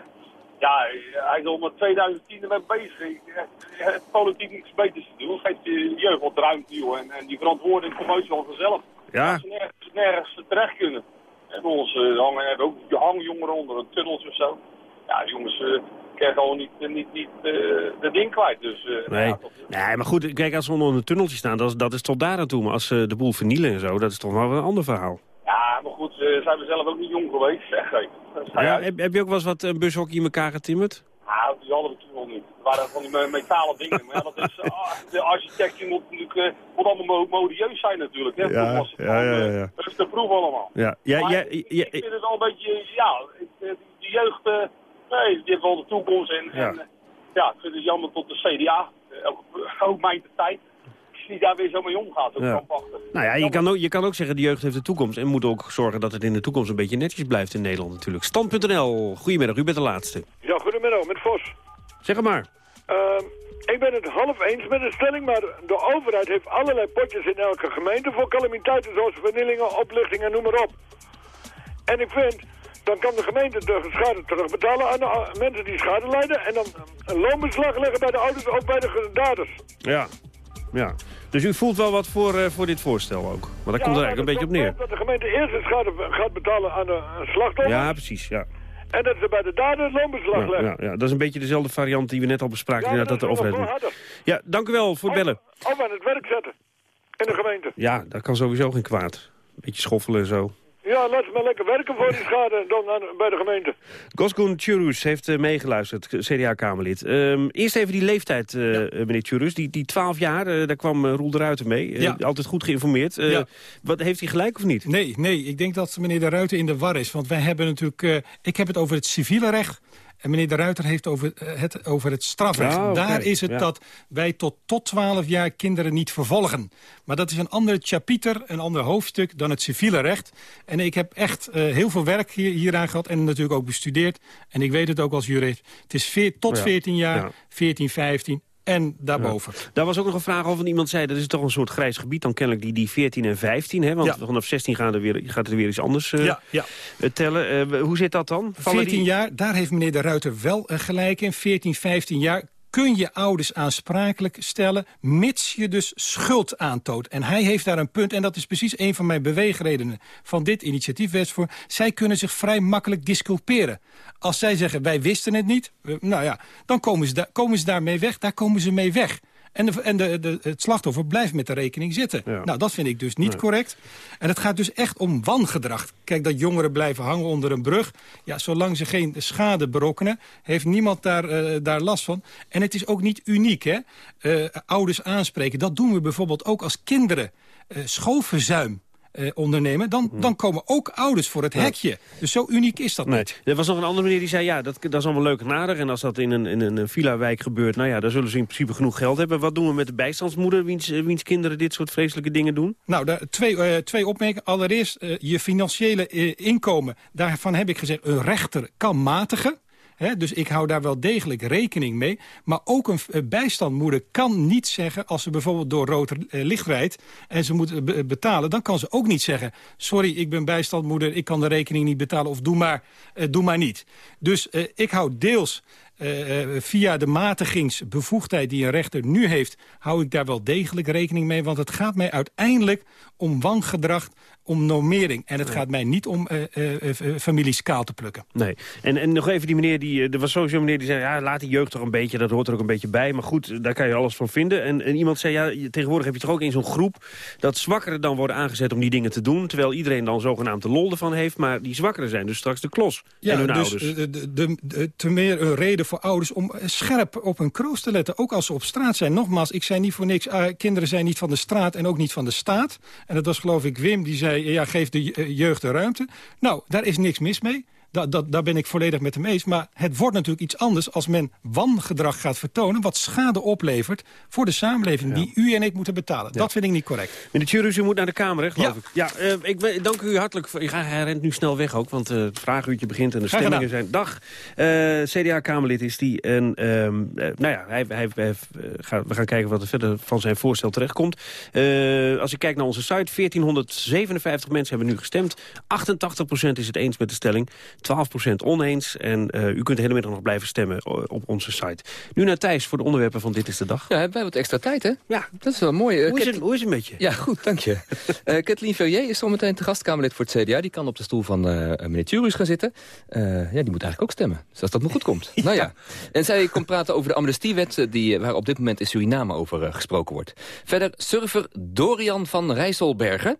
ja, hij is al met 2010 ermee bezig. Eh, Het politiek niks beters te doen. Geeft de jeugd wat ruimte, joh. En, en die verantwoording komt uit wel vanzelf. Ja. Als ze nergens, nergens terecht kunnen. En bij ons eh, hangen hebben ook hangjongeren onder een tunnels of zo. Ja, jongens eh krijgen gewoon niet, eh, niet, niet eh, de ding kwijt. Dus Nee. ja, dat- nee, maar goed, kijk, als we onder een tunneltje staan, dat is, dat is tot daar aan toe. Maar als ze de boel vernielen en zo, dat is toch wel een ander verhaal. ja, maar goed, eh, zijn we zelf ook niet jong geweest, zeg ik. Dat Ja, heb, heb je ook wel eens wat een bushokje in elkaar getimmerd? Nou, die hadden we toen nog niet. Het waren van die me- metalen dingen. Maar ja, dat is, ah, de architectuur moet natuurlijk eh, moet allemaal mo- modieus zijn natuurlijk. Hè. Toen was het ja, ja, ja. eh, Dat is de proef allemaal. Ja, ja, Maar ja, ik, ja, ik vind het al een beetje, ja, eh, die jeugd, eh, nee, die heeft wel de toekomst. En, Ja. en, ja, ik vind het jammer tot de CDA, ook mijn tijd, die daar weer zo mee omgaat. Zo Ja. Nou ja, je kan, ook, je kan ook zeggen de jeugd heeft de toekomst... en moet ook zorgen dat het in de toekomst een beetje netjes blijft in Nederland natuurlijk. Stand.nl, goedemiddag, u bent de laatste. Ja, goedemiddag, met Vos. Zeg het maar. Ehm, ik ben het half eens met de stelling, maar de overheid heeft allerlei potjes in elke gemeente voor calamiteiten zoals vernielingen, oplichtingen, en noem maar op. En ik vind, dan kan de gemeente de schade terugbetalen aan de mensen die schade lijden en dan een loonbeslag leggen bij de ouders of bij de daders. Ja, ja. Dus u voelt wel wat voor, eh, voor dit voorstel ook. Want daar komt er eigenlijk een beetje op neer. Dat de gemeente eerst de schade gaat betalen aan de aan slachtoffer Ja, precies, ja. En dat ze bij de dader een loonbeslag Ja, leggen. ja, ja. Dat is een beetje dezelfde variant die we net al bespraken. Ja, dat de overheid Ja, dank u wel voor het bellen. Of aan het werk zetten in de gemeente. Ja, dat kan sowieso geen kwaad. Beetje schoffelen en zo. Ja, laat ze maar lekker werken voor die schade dan aan, bij de gemeente. Goskun Churus heeft eh, meegeluisterd, CDA-Kamerlid. Ehm, eerst even die leeftijd, eh, eh, meneer Churus. Die, die 12 jaar, eh, daar kwam Roel de Ruiter mee. Ja. Altijd goed geïnformeerd. Eh, Ja. wat, heeft hij gelijk of niet? Nee, nee, ik denk dat meneer De Ruiter in de war is. Want wij hebben natuurlijk... eh, ik heb het over het civiele recht... En meneer De Ruiter heeft over, eh, het over het strafrecht. Oké, Daar is het ja. dat wij tot, tot 12 jaar kinderen niet vervolgen. Maar dat is een ander chapiter, een ander hoofdstuk dan het civiele recht. En ik heb echt eh, heel veel werk hier, hieraan gehad en natuurlijk ook bestudeerd. En ik weet het ook als jurist. Het is veer- tot Ja. 14 jaar, Ja. 14, 15 en daarboven. Daar was ook nog een vraag over. Iemand zei, dat is toch een soort grijs gebied dan kennelijk die, die 14 en 15. Hè? Want Ja. vanaf 16 gaan er weer, gaat er weer iets anders eh, Ja, ja. eh, tellen. Eh, hoe zit dat dan? Vallen 14 die- jaar, daar heeft meneer De Ruiter wel gelijk in. 14, 15 jaar kun je ouders aansprakelijk stellen... mits je dus schuld aantoont. En hij heeft daar een punt, en dat is precies een van mijn beweegredenen... van dit initiatiefwetsvoor. Zij kunnen zich vrij makkelijk disculperen. Als zij zeggen, wij wisten het niet, eh, nou ja, dan komen ze, daar, komen ze daarmee weg. Daar komen ze mee weg. En, de, en de, de, het slachtoffer blijft met de rekening zitten. Nou, dat vind ik dus niet Nee. correct. En het gaat dus echt om wangedrag. Kijk, dat jongeren blijven hangen onder een brug. Ja, zolang ze geen schade berokkenen, heeft niemand daar, eh, daar last van. En het is ook niet uniek, hè. Eh, ouders aanspreken, dat doen we bijvoorbeeld ook als kinderen schoolverzuim eh, ondernemen. Dan, dan komen ook ouders voor het Hmm. Hekje. Dus zo uniek is dat Nee. niet. Er was nog een andere meneer die zei, ja, dat, dat is allemaal leuk en aardig. En als dat in een, in een villa-wijk gebeurt, nou ja, dan zullen ze in principe genoeg geld hebben. Wat doen we met de bijstandsmoeder, wiens, eh, wiens kinderen dit soort vreselijke dingen doen? Nou, daar, twee, eh, twee opmerkingen. Allereerst, eh, je financiële inkomen. Daarvan heb ik gezegd, een rechter kan matigen. Dus ik hou daar wel degelijk rekening mee. Maar ook een eh, bijstandmoeder kan niet zeggen... als ze bijvoorbeeld door rood eh, licht rijdt en ze moet eh, be- betalen... dan kan ze ook niet zeggen... sorry, ik ben bijstandmoeder, ik kan de rekening niet betalen... of doe maar, doe maar niet. Dus ik hou deels... via de matigingsbevoegdheid die een rechter nu heeft... hou ik daar wel degelijk rekening mee. Want het gaat mij uiteindelijk om wangedrag, om normering. En het gaat mij niet om eh, eh, families kaal te plukken. Nee. En, en nog even die meneer, die, er was sowieso een meneer die zei... ja, laat die jeugd toch een beetje, dat hoort er ook een beetje bij. Maar goed, daar kan je alles van vinden. En, en iemand zei, ja, tegenwoordig heb je toch ook in zo'n groep... dat zwakkeren dan worden aangezet om die dingen te doen... terwijl iedereen dan zogenaamd de lol ervan heeft... maar die zwakkeren zijn dus straks de klos en hun dus ouders. de, de, te meer een reden voor ouders om scherp op hun kroost te letten. Ook als ze op straat zijn. Nogmaals, ik zei niet voor niks, eh, kinderen zijn niet van de straat en ook niet van de staat. En dat was geloof ik Wim, die zei, ja, geef de eh, jeugd de ruimte. Nou, daar is niks mis mee. Dat, daar ben ik volledig met hem eens. Maar het wordt natuurlijk iets anders als men wangedrag gaat vertonen... wat schade oplevert voor de samenleving die u en ik moeten betalen. Dat vind ik niet correct. Meneer Tjurus, u moet naar de Kamer, hè, geloof ik. Ja, eh, ik dank u hartelijk. Voor, ja, hij rent nu snel weg ook, want eh, het vraaguurtje begint en de stemmingen zijn... Dag, eh, CDA-Kamerlid is die. En ehm, eh, nou ja, hij, hij, hij, eh, gaat, we gaan kijken wat er verder van zijn voorstel terechtkomt. Eh, als ik kijk naar onze site, 1457 mensen hebben nu gestemd. 88% is het eens met de stelling, 12% oneens. En eh, u kunt de hele middag nog blijven stemmen eh, op onze site. Nu naar Thijs voor de onderwerpen van Dit is de Dag. Ja, hebben wij wat extra tijd, hè? Ja. Dat is wel mooi. Eh, Hoe is, het, hoe is het met je? Ja, goed, dank je. Eh Kathleen Verrier is zometeen te gastkamerlid voor het CDA. Die kan op de stoel van meneer Thurus gaan zitten. Ja, die moet eigenlijk ook stemmen. Dus als dat maar goed komt. Nou ja. En zij komt praten over de amnestiewet... Die, waar op dit moment in Suriname over gesproken wordt. Verder surfer Dorian van Rijsselbergen.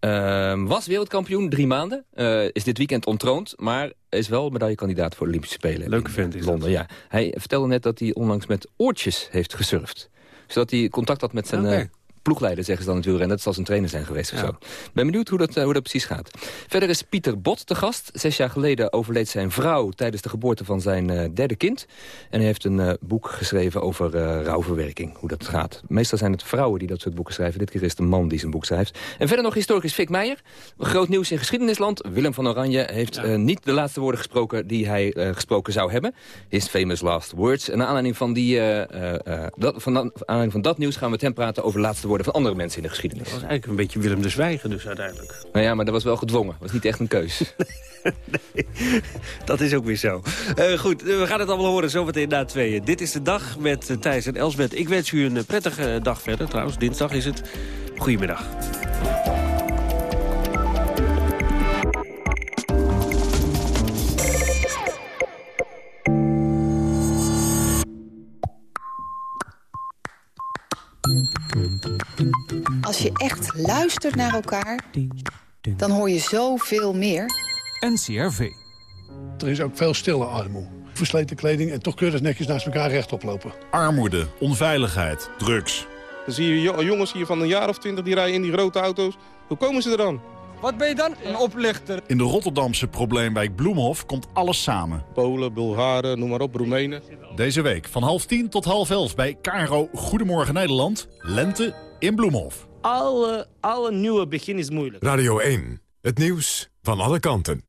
Ehm, was wereldkampioen drie maanden. Eh, is dit weekend ontroond. Maar is wel medaillekandidaat voor de Olympische Spelen. Leuke vent is Londen, ja. Hij vertelde net dat hij onlangs met oortjes heeft gesurfd. Zodat hij contact had met zijn. Eh, ploegleider, zeggen ze dan natuurlijk. En dat zal zijn trainer zijn geweest of zo. Ben benieuwd hoe dat, hoe dat precies gaat. Verder is Pieter Bot te gast. Zes jaar geleden overleed zijn vrouw tijdens de geboorte van zijn derde kind. En hij heeft een boek geschreven over rouwverwerking, hoe dat gaat. Meestal zijn het vrouwen die dat soort boeken schrijven. Dit keer is het een man die zijn boek schrijft. En verder nog historicus Fik Meijer. Groot nieuws in geschiedenisland. Willem van Oranje heeft niet de laatste woorden gesproken die hij gesproken zou hebben. His famous last words. En naar aanleiding van, die, dat, van, aanleiding van dat nieuws gaan we met hem praten over de laatste woorden van andere mensen in de geschiedenis. Dat was eigenlijk een beetje Willem de Zwijgen dus uiteindelijk. Nou ja, maar dat was wel gedwongen. Dat was niet echt een keus. nee, dat is ook weer zo. Uh, goed, we gaan het allemaal horen zometeen na tweeën. Dit is de dag met uh, Thijs en Elsbeth. Ik wens u een prettige dag verder. Trouwens, dinsdag is het. Goedemiddag. Als je echt luistert naar elkaar, dan hoor je zoveel meer. NCRV. Er is ook veel stille armoede. Versleten kleding en toch keurig netjes naast elkaar rechtop lopen. Armoede, onveiligheid, drugs. Dan zie je jongens hier van een jaar of twintig die rijden in die grote auto's. Hoe komen ze er dan? Wat ben je dan? Een oplichter. In de Rotterdamse probleemwijk Bloemhof komt alles samen. Polen, Bulgaren, noem maar op, Roemenen. Deze week van half tien tot half elf bij Caro Goedemorgen Nederland. Lente in Bloemhof. Alle, alle nieuwe begin is moeilijk. Radio 1, het nieuws van alle kanten.